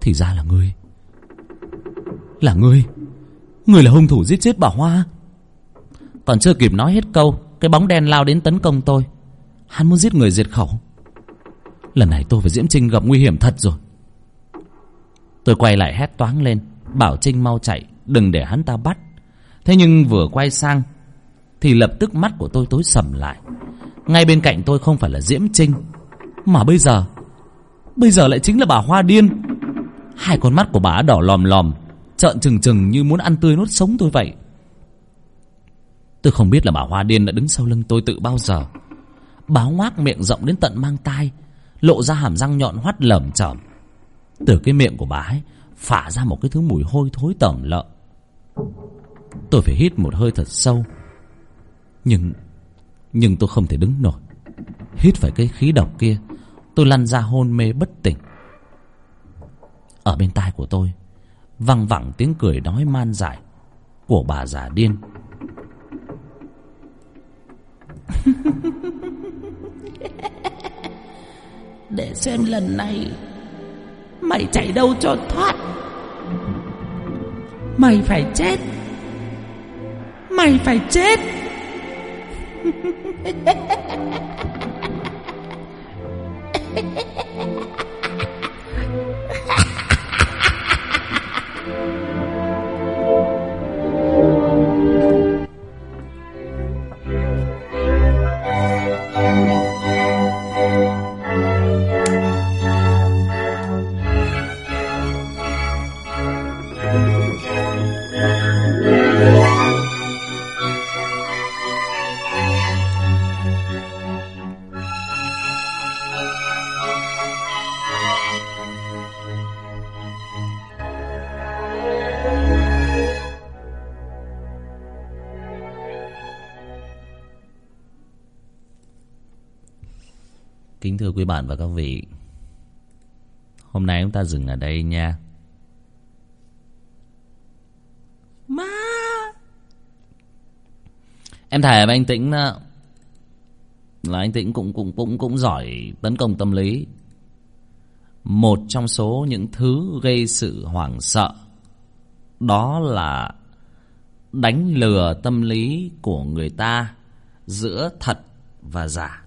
Speaker 3: thì ra là ngươi. Là ngươi? Ngươi là hung thủ giết chết bà hoa?
Speaker 1: Còn chưa kịp nói hết câu, cái bóng đen lao đến tấn công tôi. Hắn muốn giết người diệt khẩu.
Speaker 3: Lần này tôi và diễm trinh gặp nguy hiểm thật rồi.
Speaker 1: Tôi quay lại hét toáng lên, bảo trinh mau chạy, đừng để hắn ta bắt. Thế nhưng vừa quay sang thì lập tức mắt của tôi tối sầm lại. Ngay bên cạnh tôi không phải là diễm trinh, mà bây giờ bây giờ lại chính là bà hoa điên. Hai con mắt của bà đỏ lòm lòm, trợn trừng trừng như muốn ăn tươi nuốt sống tôi vậy. Tôi không biết là bà hoa điên đã đứng sau lưng tôi tự bao giờ. Bà ngoác miệng rộng đến tận mang tai, lộ ra hàm răng nhọn hoắt lởm chởm. Từ cái miệng của bà ấy, phả ra một cái thứ mùi hôi thối tởm lợn. tôi phải hít một hơi thật sâu nhưng nhưng tôi không thể đứng nổi. Hít phải cái khí độc kia, tôi lăn ra hôn mê bất tỉnh. Ở bên tai của tôi, văng vẳng tiếng cười nói man dại của bà già điên.
Speaker 3: Để xem lần này, mày chạy đâu cho thoát? Mày phải chết. Mày phải chết.
Speaker 1: 呵呵呵呵呵呵呵呵，哈哈。Thưa quý bạn và các vị. Hôm nay chúng ta dừng ở đây nha.
Speaker 3: Ma
Speaker 1: Em thề với anh Tĩnh đó, Là anh Tĩnh cũng cũng cũng cũng giỏi tấn công tâm lý. Một trong số những thứ gây sự hoảng sợ Đó là Đánh lừa tâm lý của người ta Giữa thật và giả.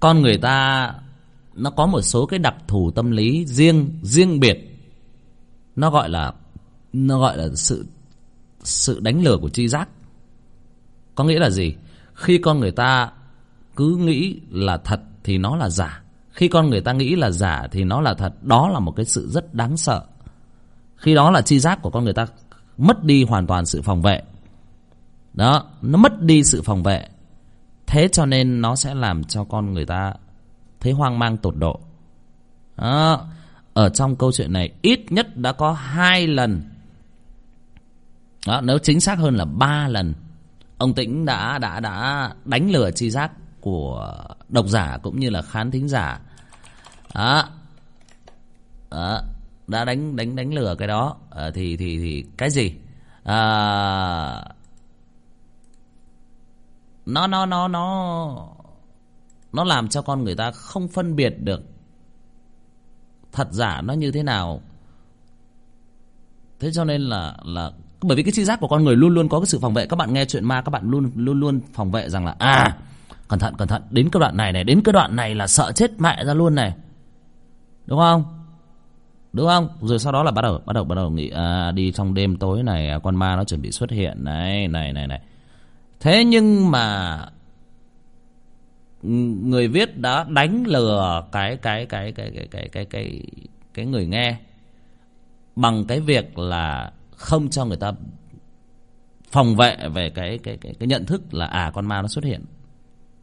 Speaker 1: Con người ta nó có một số cái đặc thù tâm lý riêng riêng biệt. Nó gọi là, nó gọi là sự sự đánh lừa của tri giác. Có nghĩa là gì? Khi con người ta cứ nghĩ là thật thì nó là giả. Khi con người ta nghĩ là giả thì nó là thật. Đó là một cái sự rất đáng sợ. Khi đó là tri giác của con người ta mất đi hoàn toàn sự phòng vệ. Đó, nó mất đi sự phòng vệ. Thế cho nên nó sẽ làm cho con người ta thấy hoang mang tột độ. À, ở trong câu chuyện này ít nhất đã có hai lần. Đó, nếu chính xác hơn là ba lần ông tĩnh đã đã đã đánh lừa tri giác của độc giả cũng như là khán thính giả. Đó, đó đã đánh đánh đánh lừa cái đó. À, thì thì thì cái gì? À, nó nó nó nó nó làm cho con người ta không phân biệt được thật giả nó như thế nào. Thế cho nên là là, bởi vì cái tri giác của con người luôn luôn có cái sự phòng vệ. Các bạn nghe chuyện ma, các bạn luôn luôn luôn phòng vệ rằng là à cẩn thận cẩn thận, đến cái đoạn này này, đến cái đoạn này là sợ chết mẹ ra luôn này. Đúng không? Đúng không? Rồi sau đó là bắt đầu bắt đầu bắt đầu nghĩ à đi trong đêm tối này à, con ma nó chuẩn bị xuất hiện, này này này này. Thế nhưng mà người viết đã đánh lừa cái cái cái cái cái cái cái cái cái người nghe bằng cái việc là không cho người ta phòng vệ về cái cái cái cái nhận thức là à con ma nó xuất hiện.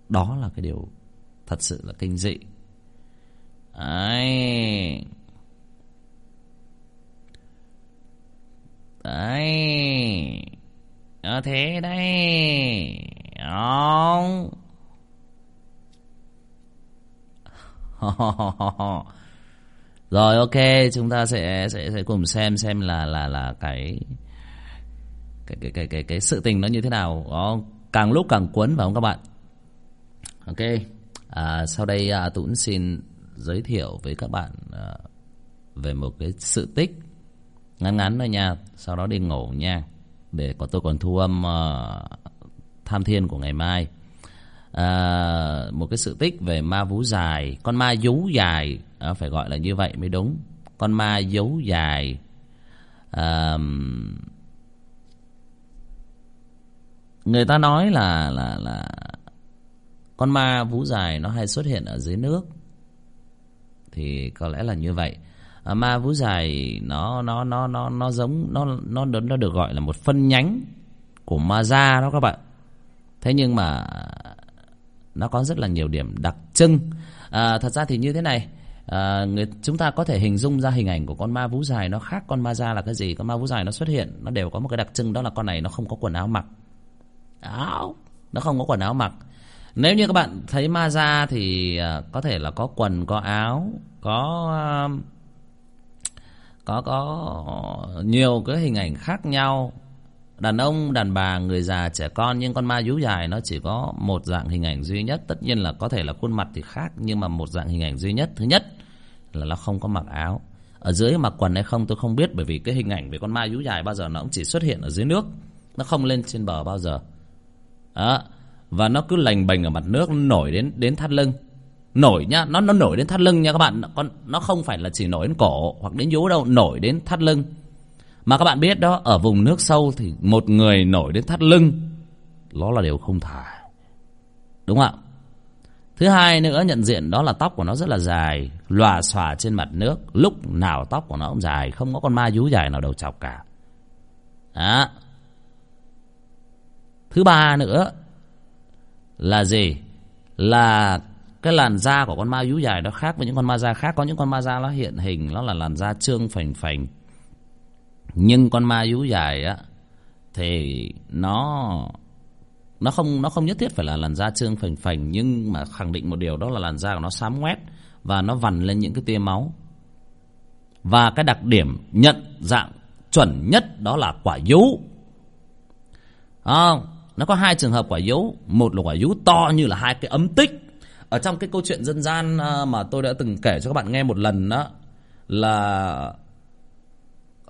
Speaker 1: Đó là cái điều thật sự là kinh dị. Đấy. Đấy. Nó thế đây không rồi ok chúng ta sẽ sẽ sẽ cùng xem xem là là là cái cái cái cái cái cái sự tình nó như thế nào. Nó càng lúc càng cuốn phải không các bạn? Ok à, sau đây à, Tuấn xin giới thiệu với các bạn à, về một cái sự tích ngắn ngắn thôi nha. Sau đó đi ngủ nha để có tôi còn thu âm uh, tham thiên của ngày mai à, một cái sự tích về ma vú dài. Con ma vú dài à, phải gọi là như vậy mới đúng. Con ma vú dài. À, người ta nói là là là con ma vú dài nó hay xuất hiện ở dưới nước. Thì có lẽ là như vậy. À, ma vú dài nó nó nó nó nó giống nó nó nó được gọi là một phân nhánh của ma da đó các bạn. Thế nhưng mà nó có rất là nhiều điểm đặc trưng. À, thật ra thì như thế này à, người chúng ta có thể hình dung ra hình ảnh của con ma vú dài nó khác con ma da là cái gì. Con ma vú dài nó xuất hiện nó đều có một cái đặc trưng đó là con này nó không có quần áo mặc. Áo nó không có quần áo mặc. Nếu như các bạn thấy ma da thì à, có thể là có quần có áo có à, có có nhiều cái hình ảnh khác nhau đàn ông, đàn bà, người già, trẻ con, nhưng con ma dú dài, nó chỉ có một dạng hình ảnh duy nhất. Tất nhiên là có thể là khuôn mặt thì khác, nhưng mà một dạng hình ảnh duy nhất. Thứ nhất là nó không có mặc áo. Ở dưới mặc quần hay không tôi không biết, bởi vì cái hình ảnh về con ma dú dài bao giờ nó cũng chỉ xuất hiện ở dưới nước. Nó không lên trên bờ bao giờ. Đó. Và nó cứ lành bành ở mặt nước, nó nổi đến đến thắt lưng. Nổi nhá, nó nó nổi đến thắt lưng nha các bạn. Con, nó không phải là chỉ nổi đến cổ hoặc đến dú đâu, nổi đến thắt lưng mà các bạn biết đó, ở vùng nước sâu thì một người nổi đến thắt lưng nó là điều không thả đúng không ạ? Thứ hai nữa, nhận diện đó là tóc của nó rất là dài, lòa xòa trên mặt nước. Lúc nào tóc của nó cũng dài, không có con ma dú dài nào đầu chọc cả. Đó. Thứ ba nữa là gì? Là cái làn da của con ma dú dài nó khác với những con ma da khác. Có những con ma da nó hiện hình, nó là làn da trương phành phành nhưng con ma vú dài á thì nó nó không nó không nhất thiết phải là làn da trương phành phành nhưng mà khẳng định một điều đó là làn da của nó xám ngoét và nó vằn lên những cái tia máu. Và cái đặc điểm nhận dạng chuẩn nhất đó là quả vú. À, nó có hai trường hợp quả vú. Một là quả vú to như là hai cái ấm tích. Ở trong cái câu chuyện dân gian ờ, mà tôi đã từng kể cho các bạn nghe một lần đó là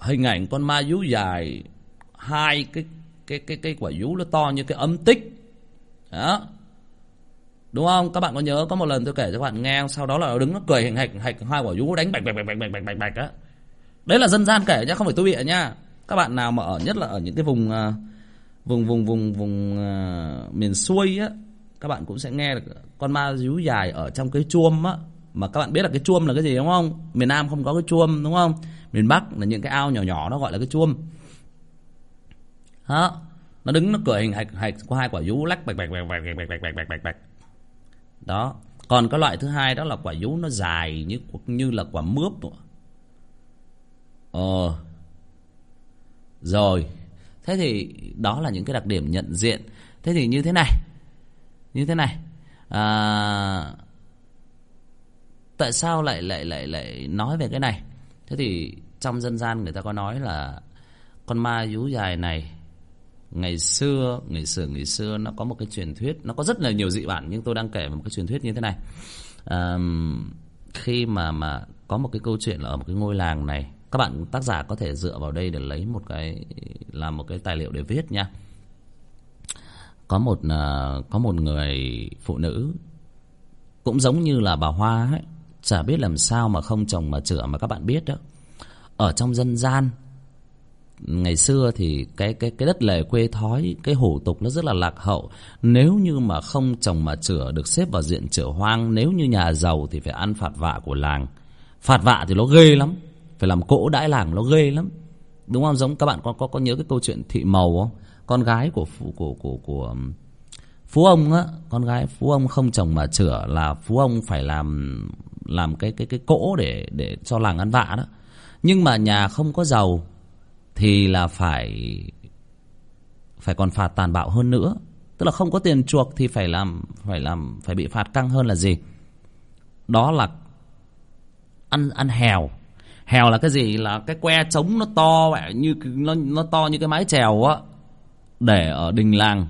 Speaker 1: hình ảnh con ma vú dài hai cái cái cái cái quả vú nó to như cái ấm tích. Đó. Đúng không? Các bạn có nhớ có một lần tôi kể cho các bạn nghe sau đó là nó đứng nó cười hình hạch hạch hai quả vú đánh bạch bạch bạch bạch bạch bạch bạch bạch á. Đấy là dân gian kể nhá không phải tôi bịa nha. Các bạn nào mà ở nhất là ở những cái vùng à, vùng vùng vùng vùng uh, miền xuôi á các bạn cũng sẽ nghe được con ma vú dài ở trong cái chuông á. Mà các bạn biết là cái chuông là cái gì đúng không? Miền nam không có cái chuông đúng không? Miền bắc là những cái ao nhỏ nhỏ nó gọi là cái chuông đó nó đứng nó cười hình hạch hạch có hai quả vú lách bạch bạch bạch bạch bạch bạch bạch bạch bạch bạch đó còn cái loại thứ hai đó là quả vú nó dài như như là quả mướp ờ rồi thế thì đó là những cái đặc điểm nhận diện thế thì như thế này như thế này à, tại sao lại lại lại lại nói về cái này thế thì trong dân gian người ta có nói là con ma vú dài này ngày xưa ngày xưa ngày xưa nó có một cái truyền thuyết nó có rất là nhiều dị bản nhưng tôi đang kể một cái truyền thuyết như thế này. À, khi mà mà có một cái câu chuyện là ở một cái ngôi làng này các bạn tác giả có thể dựa vào đây để lấy một cái làm một cái tài liệu để viết nha. Có một ờ, có một người phụ nữ cũng giống như là bà hoa ấy chả biết làm sao mà không chồng mà chữa mà các bạn biết đó. Ở trong dân gian ngày xưa thì cái cái cái đất lề quê thói cái hủ tục nó rất là lạc hậu. Nếu như mà không trồng mà chữa được xếp vào diện chữa hoang nếu như nhà giàu thì phải ăn phạt vạ của làng. Phạt vạ thì nó ghê lắm phải làm cỗ đãi làng nó ghê lắm. Đúng không? Giống các bạn có có có nhớ cái câu chuyện thị màu không? Con gái của phụ của của, của um, phú ông á con gái phú ông không chồng mà chữa là phú ông phải làm làm cái cái cái cỗ để để cho làng ăn vạ đó. Nhưng mà nhà không có giàu thì là phải phải còn phạt tàn bạo hơn nữa. Tức là không có tiền chuộc thì phải làm phải làm, phải bị phạt căng hơn là gì? Đó là ăn ăn hèo. Hèo là cái gì? Là cái que trống nó to vậy như, nó nó to như cái mái chèo á, để ở đình làng.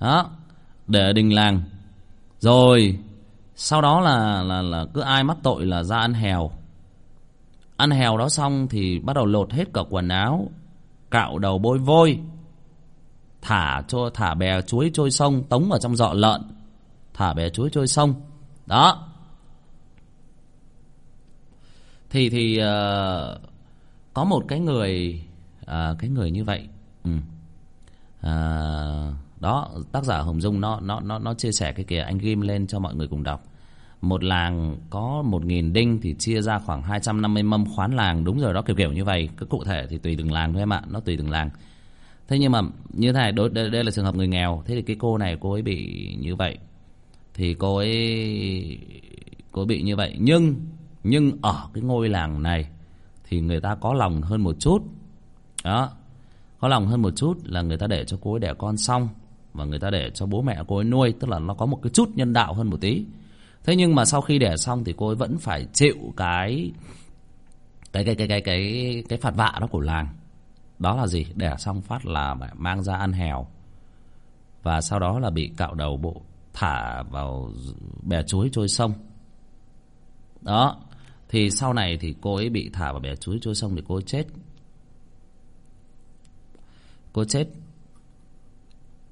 Speaker 1: Đó, để ở đình làng. Rồi sau đó là là là cứ ai mắc tội là ra ăn hèo. Ăn hèo đó xong thì bắt đầu lột hết cả quần áo cạo đầu bôi vôi thả cho thả bè chuối trôi sông tống vào trong dọ lợn thả bè chuối trôi sông. Đó. Thì thì uh, có một cái người uh, cái người như vậy. Ừ. uh, đó tác giả hồng dung nó nó nó nó chia sẻ cái kia anh ghim lên cho mọi người cùng đọc một làng có một nghìn đinh thì chia ra khoảng hai trăm năm mươi mâm khoán làng. Đúng rồi đó kiểu kiểu như vậy. Cái cụ thể thì tùy từng làng thôi em ạ nó tùy từng làng. Thế nhưng mà như thế này đối đây, đây là trường hợp người nghèo. Thế thì cái cô này cô ấy bị như vậy. Thì cô ấy cô ấy bị như vậy. Nhưng nhưng ở cái ngôi làng này thì người ta có lòng hơn một chút. Đó. Có lòng hơn một chút là người ta để cho cô ấy đẻ con xong và người ta để cho bố mẹ cô ấy nuôi. Tức là nó có một cái chút nhân đạo hơn một tí thế nhưng mà sau khi đẻ xong thì cô ấy vẫn phải chịu cái cái cái cái cái cái cái phạt vạ đó của làng. Đó là gì? Đẻ xong phát là mang ra ăn hèo. Và sau đó là bị cạo đầu bộ thả vào bè chuối trôi sông. Đó, thì sau này thì cô ấy bị thả vào bè chuối trôi sông thì cô ấy chết. Cô chết.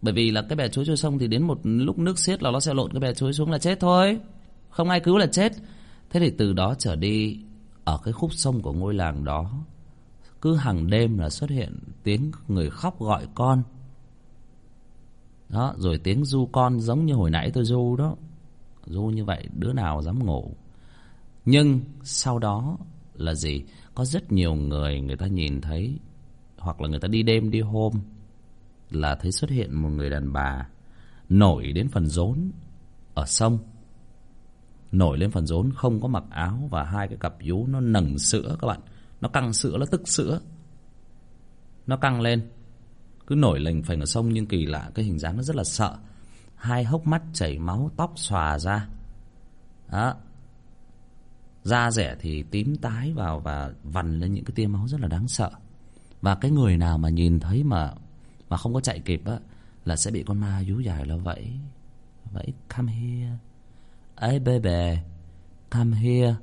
Speaker 1: Bởi vì là cái bè chuối trôi sông thì đến một lúc nước xiết là nó sẽ lộn cái bè chuối xuống là chết thôi không ai cứu là chết. Thế thì từ đó trở đi, ở cái khúc sông của ngôi làng đó, cứ hàng đêm là xuất hiện tiếng người khóc gọi con. Đó, rồi tiếng du con giống như hồi nãy tôi du đó. Du như vậy, đứa nào dám ngủ. Nhưng sau đó là gì? Có rất nhiều người người ta nhìn thấy, hoặc là người ta đi đêm, đi hôm, là thấy xuất hiện một người đàn bà nổi đến phần rốn ở sông nổi lên phần rốn, không có mặc áo và hai cái cặp vú nó nầng sữa các bạn. Nó căng sữa, nó tức sữa. Nó căng lên. Cứ nổi lềnh phềnh ở sông nhưng kỳ lạ, cái hình dáng nó rất là sợ. Hai hốc mắt chảy máu, tóc xòa ra. Đó. Da rẻ thì tím tái vào và vằn lên những cái tia máu rất là đáng sợ. Và cái người nào mà nhìn thấy mà mà không có chạy kịp á, là sẽ bị con ma vú dài nó vẫy vẫy come here ấy baby come here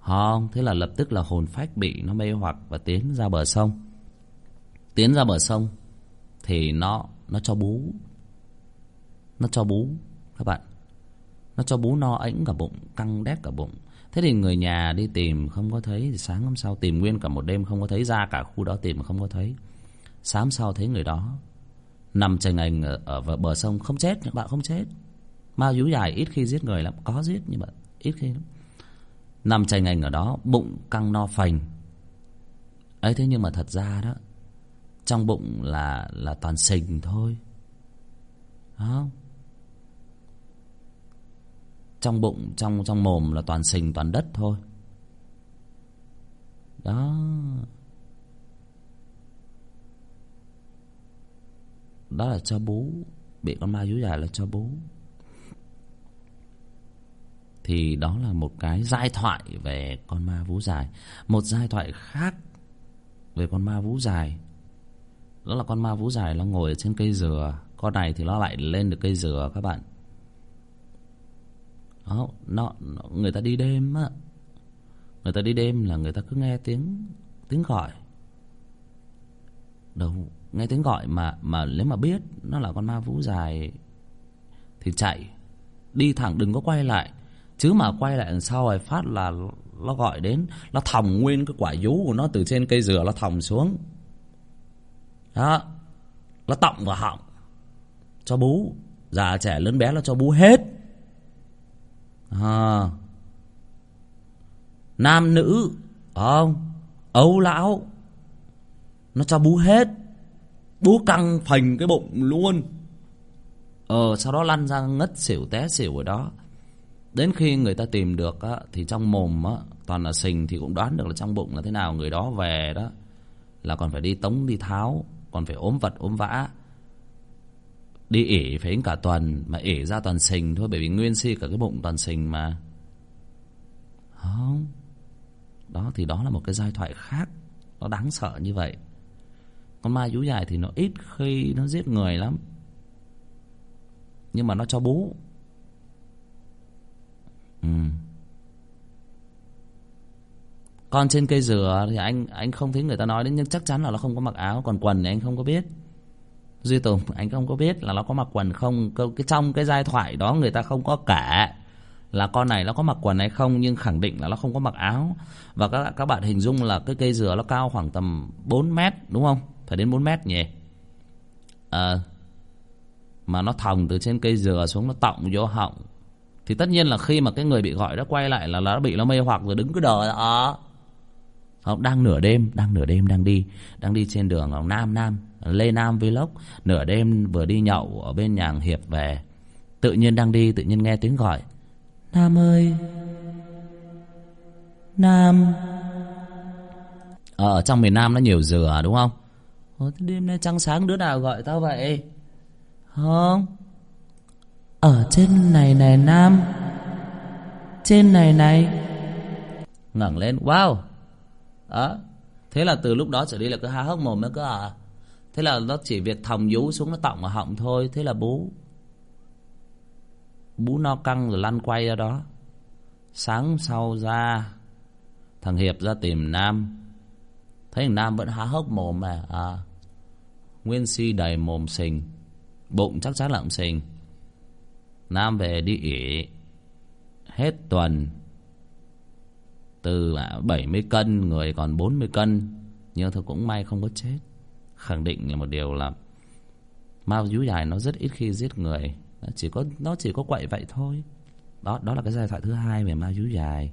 Speaker 1: không thế là lập tức là hồn phách bị nó mê hoặc và tiến ra bờ sông. Tiến ra bờ sông thì nó nó cho bú. Nó cho bú các bạn. Nó cho bú no ảnh cả bụng căng đét cả bụng. Thế thì người nhà đi tìm không có thấy thì sáng hôm sau tìm nguyên cả một đêm không có thấy ra cả khu đó tìm mà không có thấy. Sáng sau thấy người đó nằm chành ảnh ở, ở bờ sông không chết các bạn không chết ma Dú dài ít khi giết người lắm. Có giết, nhưng mà ít khi lắm. Nằm chành ảnh ở đó, bụng căng no phành. Ấy, thế nhưng mà thật ra đó, trong bụng là là toàn sình thôi. Đó. Trong bụng, trong trong mồm là toàn sình, toàn đất thôi. Đó. Đó là cho bú. Bị con ma dú dài là cho bú thì đó là một cái giai thoại về con ma vú dài. Một giai thoại khác về con ma vú dài. Đó là con ma vú dài nó ngồi ở trên cây dừa. Con này thì nó lại lên được cây dừa các bạn. Đó, nó, nó người ta đi đêm á. Người ta đi đêm là người ta cứ nghe tiếng tiếng gọi. Đâu nghe tiếng gọi mà mà nếu mà biết nó là con ma vú dài thì chạy. Đi thẳng đừng có quay lại chứ mà quay lại sau rồi phát là nó gọi đến, nó thòng nguyên cái quả vú của nó từ trên cây dừa nó thòng xuống. Đó. Nó tọng vào họng cho bú. Già trẻ lớn bé nó cho bú hết. À. nam nữ không? Ấu lão, nó cho bú hết. Bú căng phành cái bụng luôn. Ờ sau đó lăn ra ngất xỉu té xỉu ở đó đến khi người ta tìm được á, thì trong mồm á, toàn là sình thì cũng đoán được là trong bụng là thế nào. Người đó về đó là còn phải đi tống, đi tháo, còn phải ốm vật, ốm vã. Đi ỉ phải cả tuần, mà ỉ ra toàn sình thôi, bởi vì nguyên si cả cái bụng toàn sình mà. Không. Đó, thì đó là một cái giai thoại khác. Nó đáng sợ như vậy. Con ma vú dài thì nó ít khi nó giết người lắm. Nhưng mà nó cho bú ừ. con trên cây dừa thì anh anh không thấy người ta nói đến nhưng chắc chắn là nó không có mặc áo, còn quần thì anh không có biết. Duy tùng, anh không có biết là nó có mặc quần không. Cái trong cái giai thoại đó người ta không có kể là con này nó có mặc quần hay không, nhưng khẳng định là nó không có mặc áo. Và các các bạn hình dung là cái cây dừa nó cao khoảng tầm 4 mét, đúng không? Phải đến 4 mét nhỉ? Ờ. Mà nó thòng từ trên cây dừa xuống, nó tọng vô họng thì tất nhiên là khi mà cái người bị gọi đã quay lại là nó bị nó mê hoặc rồi đứng cứ đờ đó. Không đang nửa đêm đang nửa đêm đang đi đang đi trên đường ở nam nam lê nam vlog. Nửa đêm vừa đi nhậu ở bên nhà hiệp về tự nhiên đang đi tự nhiên nghe tiếng gọi. Nam ơi. Nam. Ờ, ở trong miền nam nó nhiều dừa đúng không? Ủa, đêm nay trăng sáng đứa nào gọi tao vậy? Không ở trên này này, nam. Trên này này. Ngẩng lên, wow. Đó. Thế là từ lúc đó trở đi là cứ há hốc mồm nó cứ à. Thế là nó chỉ việc thòng vú xuống nó tọng vào họng thôi. Thế là bú. Bú no căng rồi lăn quay ra đó. Sáng sau ra, thằng hiệp ra tìm nam. Thấy thằng nam vẫn há hốc mồm mà à. Nguyên si đầy mồm sình. Bụng chắc chắn là cũng sình nam về đi ỉ hết tuần. Từ à, bảy mươi cân, người còn bốn mươi cân. Nhưng thôi cũng may không có chết. Khẳng định là một điều là ma vú dài nó rất ít khi giết người. Nó chỉ có, nó chỉ có quậy vậy thôi. Đó đó là cái giai thoại thứ hai về ma vú dài.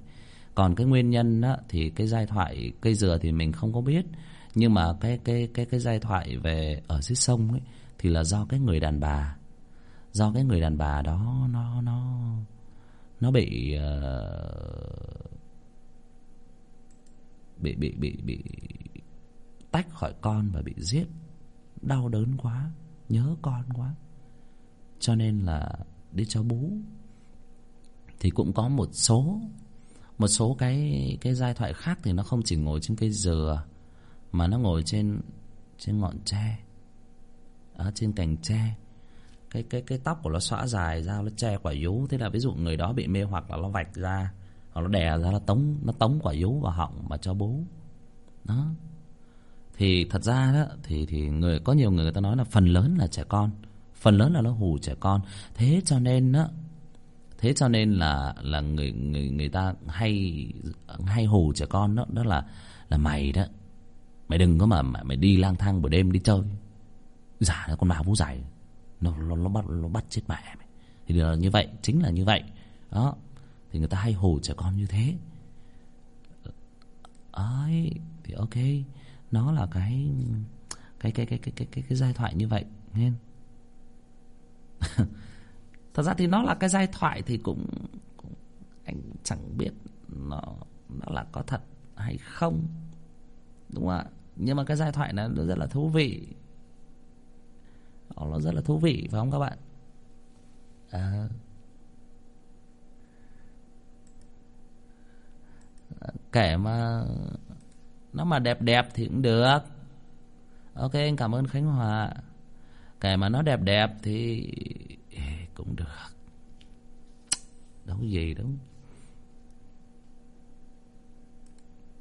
Speaker 1: Còn cái nguyên nhân đó thì cái giai thoại cây dừa thì mình không có biết. Nhưng mà cái cái cái cái giai thoại về ở dưới sông ấy, thì là do cái người đàn bà do cái người đàn bà đó nó nó nó bị uh, bị bị bị bị tách khỏi con và bị giết. Đau đớn quá nhớ con quá. Cho nên là đi cho bú. Thì cũng có một số một số cái cái giai thoại khác thì nó không chỉ ngồi trên cây dừa mà nó ngồi trên trên ngọn tre ở trên cành tre cái cái cái tóc của nó xõa dài ra nó che quả vú. Thế là ví dụ người đó bị mê hoặc là nó vạch ra hoặc nó đè ra nó tống nó tống quả vú vào họng mà cho bú. Đó. Thì thật ra đó thì thì người có nhiều người, người ta nói là phần lớn là trẻ con. Phần lớn là nó hù trẻ con. Thế cho nên đó thế cho nên là là người người người ta hay hay hù trẻ con đó đó là là mày đó. Mày đừng có mà mày đi lang thang buổi đêm đi chơi. Giả là con ma vú dài nó nó nó bắt nó bắt chết mẹ mày. Thì là như vậy chính là như vậy. Đó. Thì người ta hay hù trẻ con như thế. Ấy thì ok. Nó là cái cái cái cái cái cái cái, cái giai thoại như vậy nghe thật ra thì nó là cái giai thoại thì cũng, cũng anh chẳng biết nó nó là có thật hay không. Đúng không ạ? Nhưng mà cái giai thoại này nó rất là thú vị. Ờ, nó rất là thú vị phải không các bạn? À, kể mà nó mà đẹp đẹp thì cũng được. Ok anh cảm ơn khánh hòa. Kể mà nó đẹp đẹp thì cũng được. Đâu gì đâu.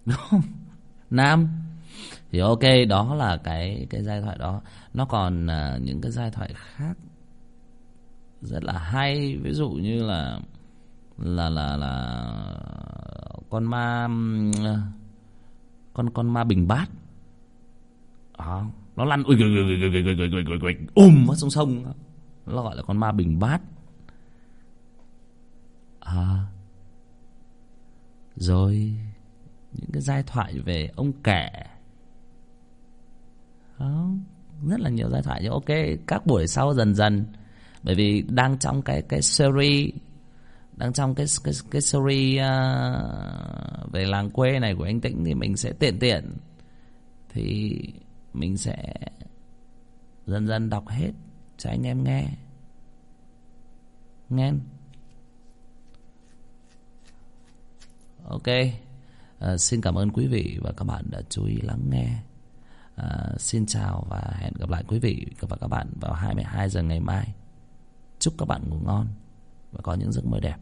Speaker 1: Đúng không? Nam. Thì ok đó là cái cái giai thoại đó nó còn à, những cái giai thoại khác rất là hay. Ví dụ như là là là là con ma con con ma bình bát. À, nó lăn ui ùm vào sông sông. Nó gọi là con ma bình bát. À rồi những cái giai thoại về ông kẻ. Không rất là nhiều giai thoại. Nhưng ok các buổi sau dần dần. Bởi vì đang trong cái cái series đang trong cái cái cái series uh, về làng quê này của anh Tĩnh thì mình sẽ tiện tiện. Thì mình sẽ dần dần đọc hết cho anh em nghe. Nghe ok. Uh, xin cảm ơn quý vị và các bạn đã chú ý lắng nghe à, xin chào và hẹn gặp lại quý vị và các bạn vào 22 giờ ngày mai. Chúc các bạn ngủ ngon và có những giấc mơ đẹp.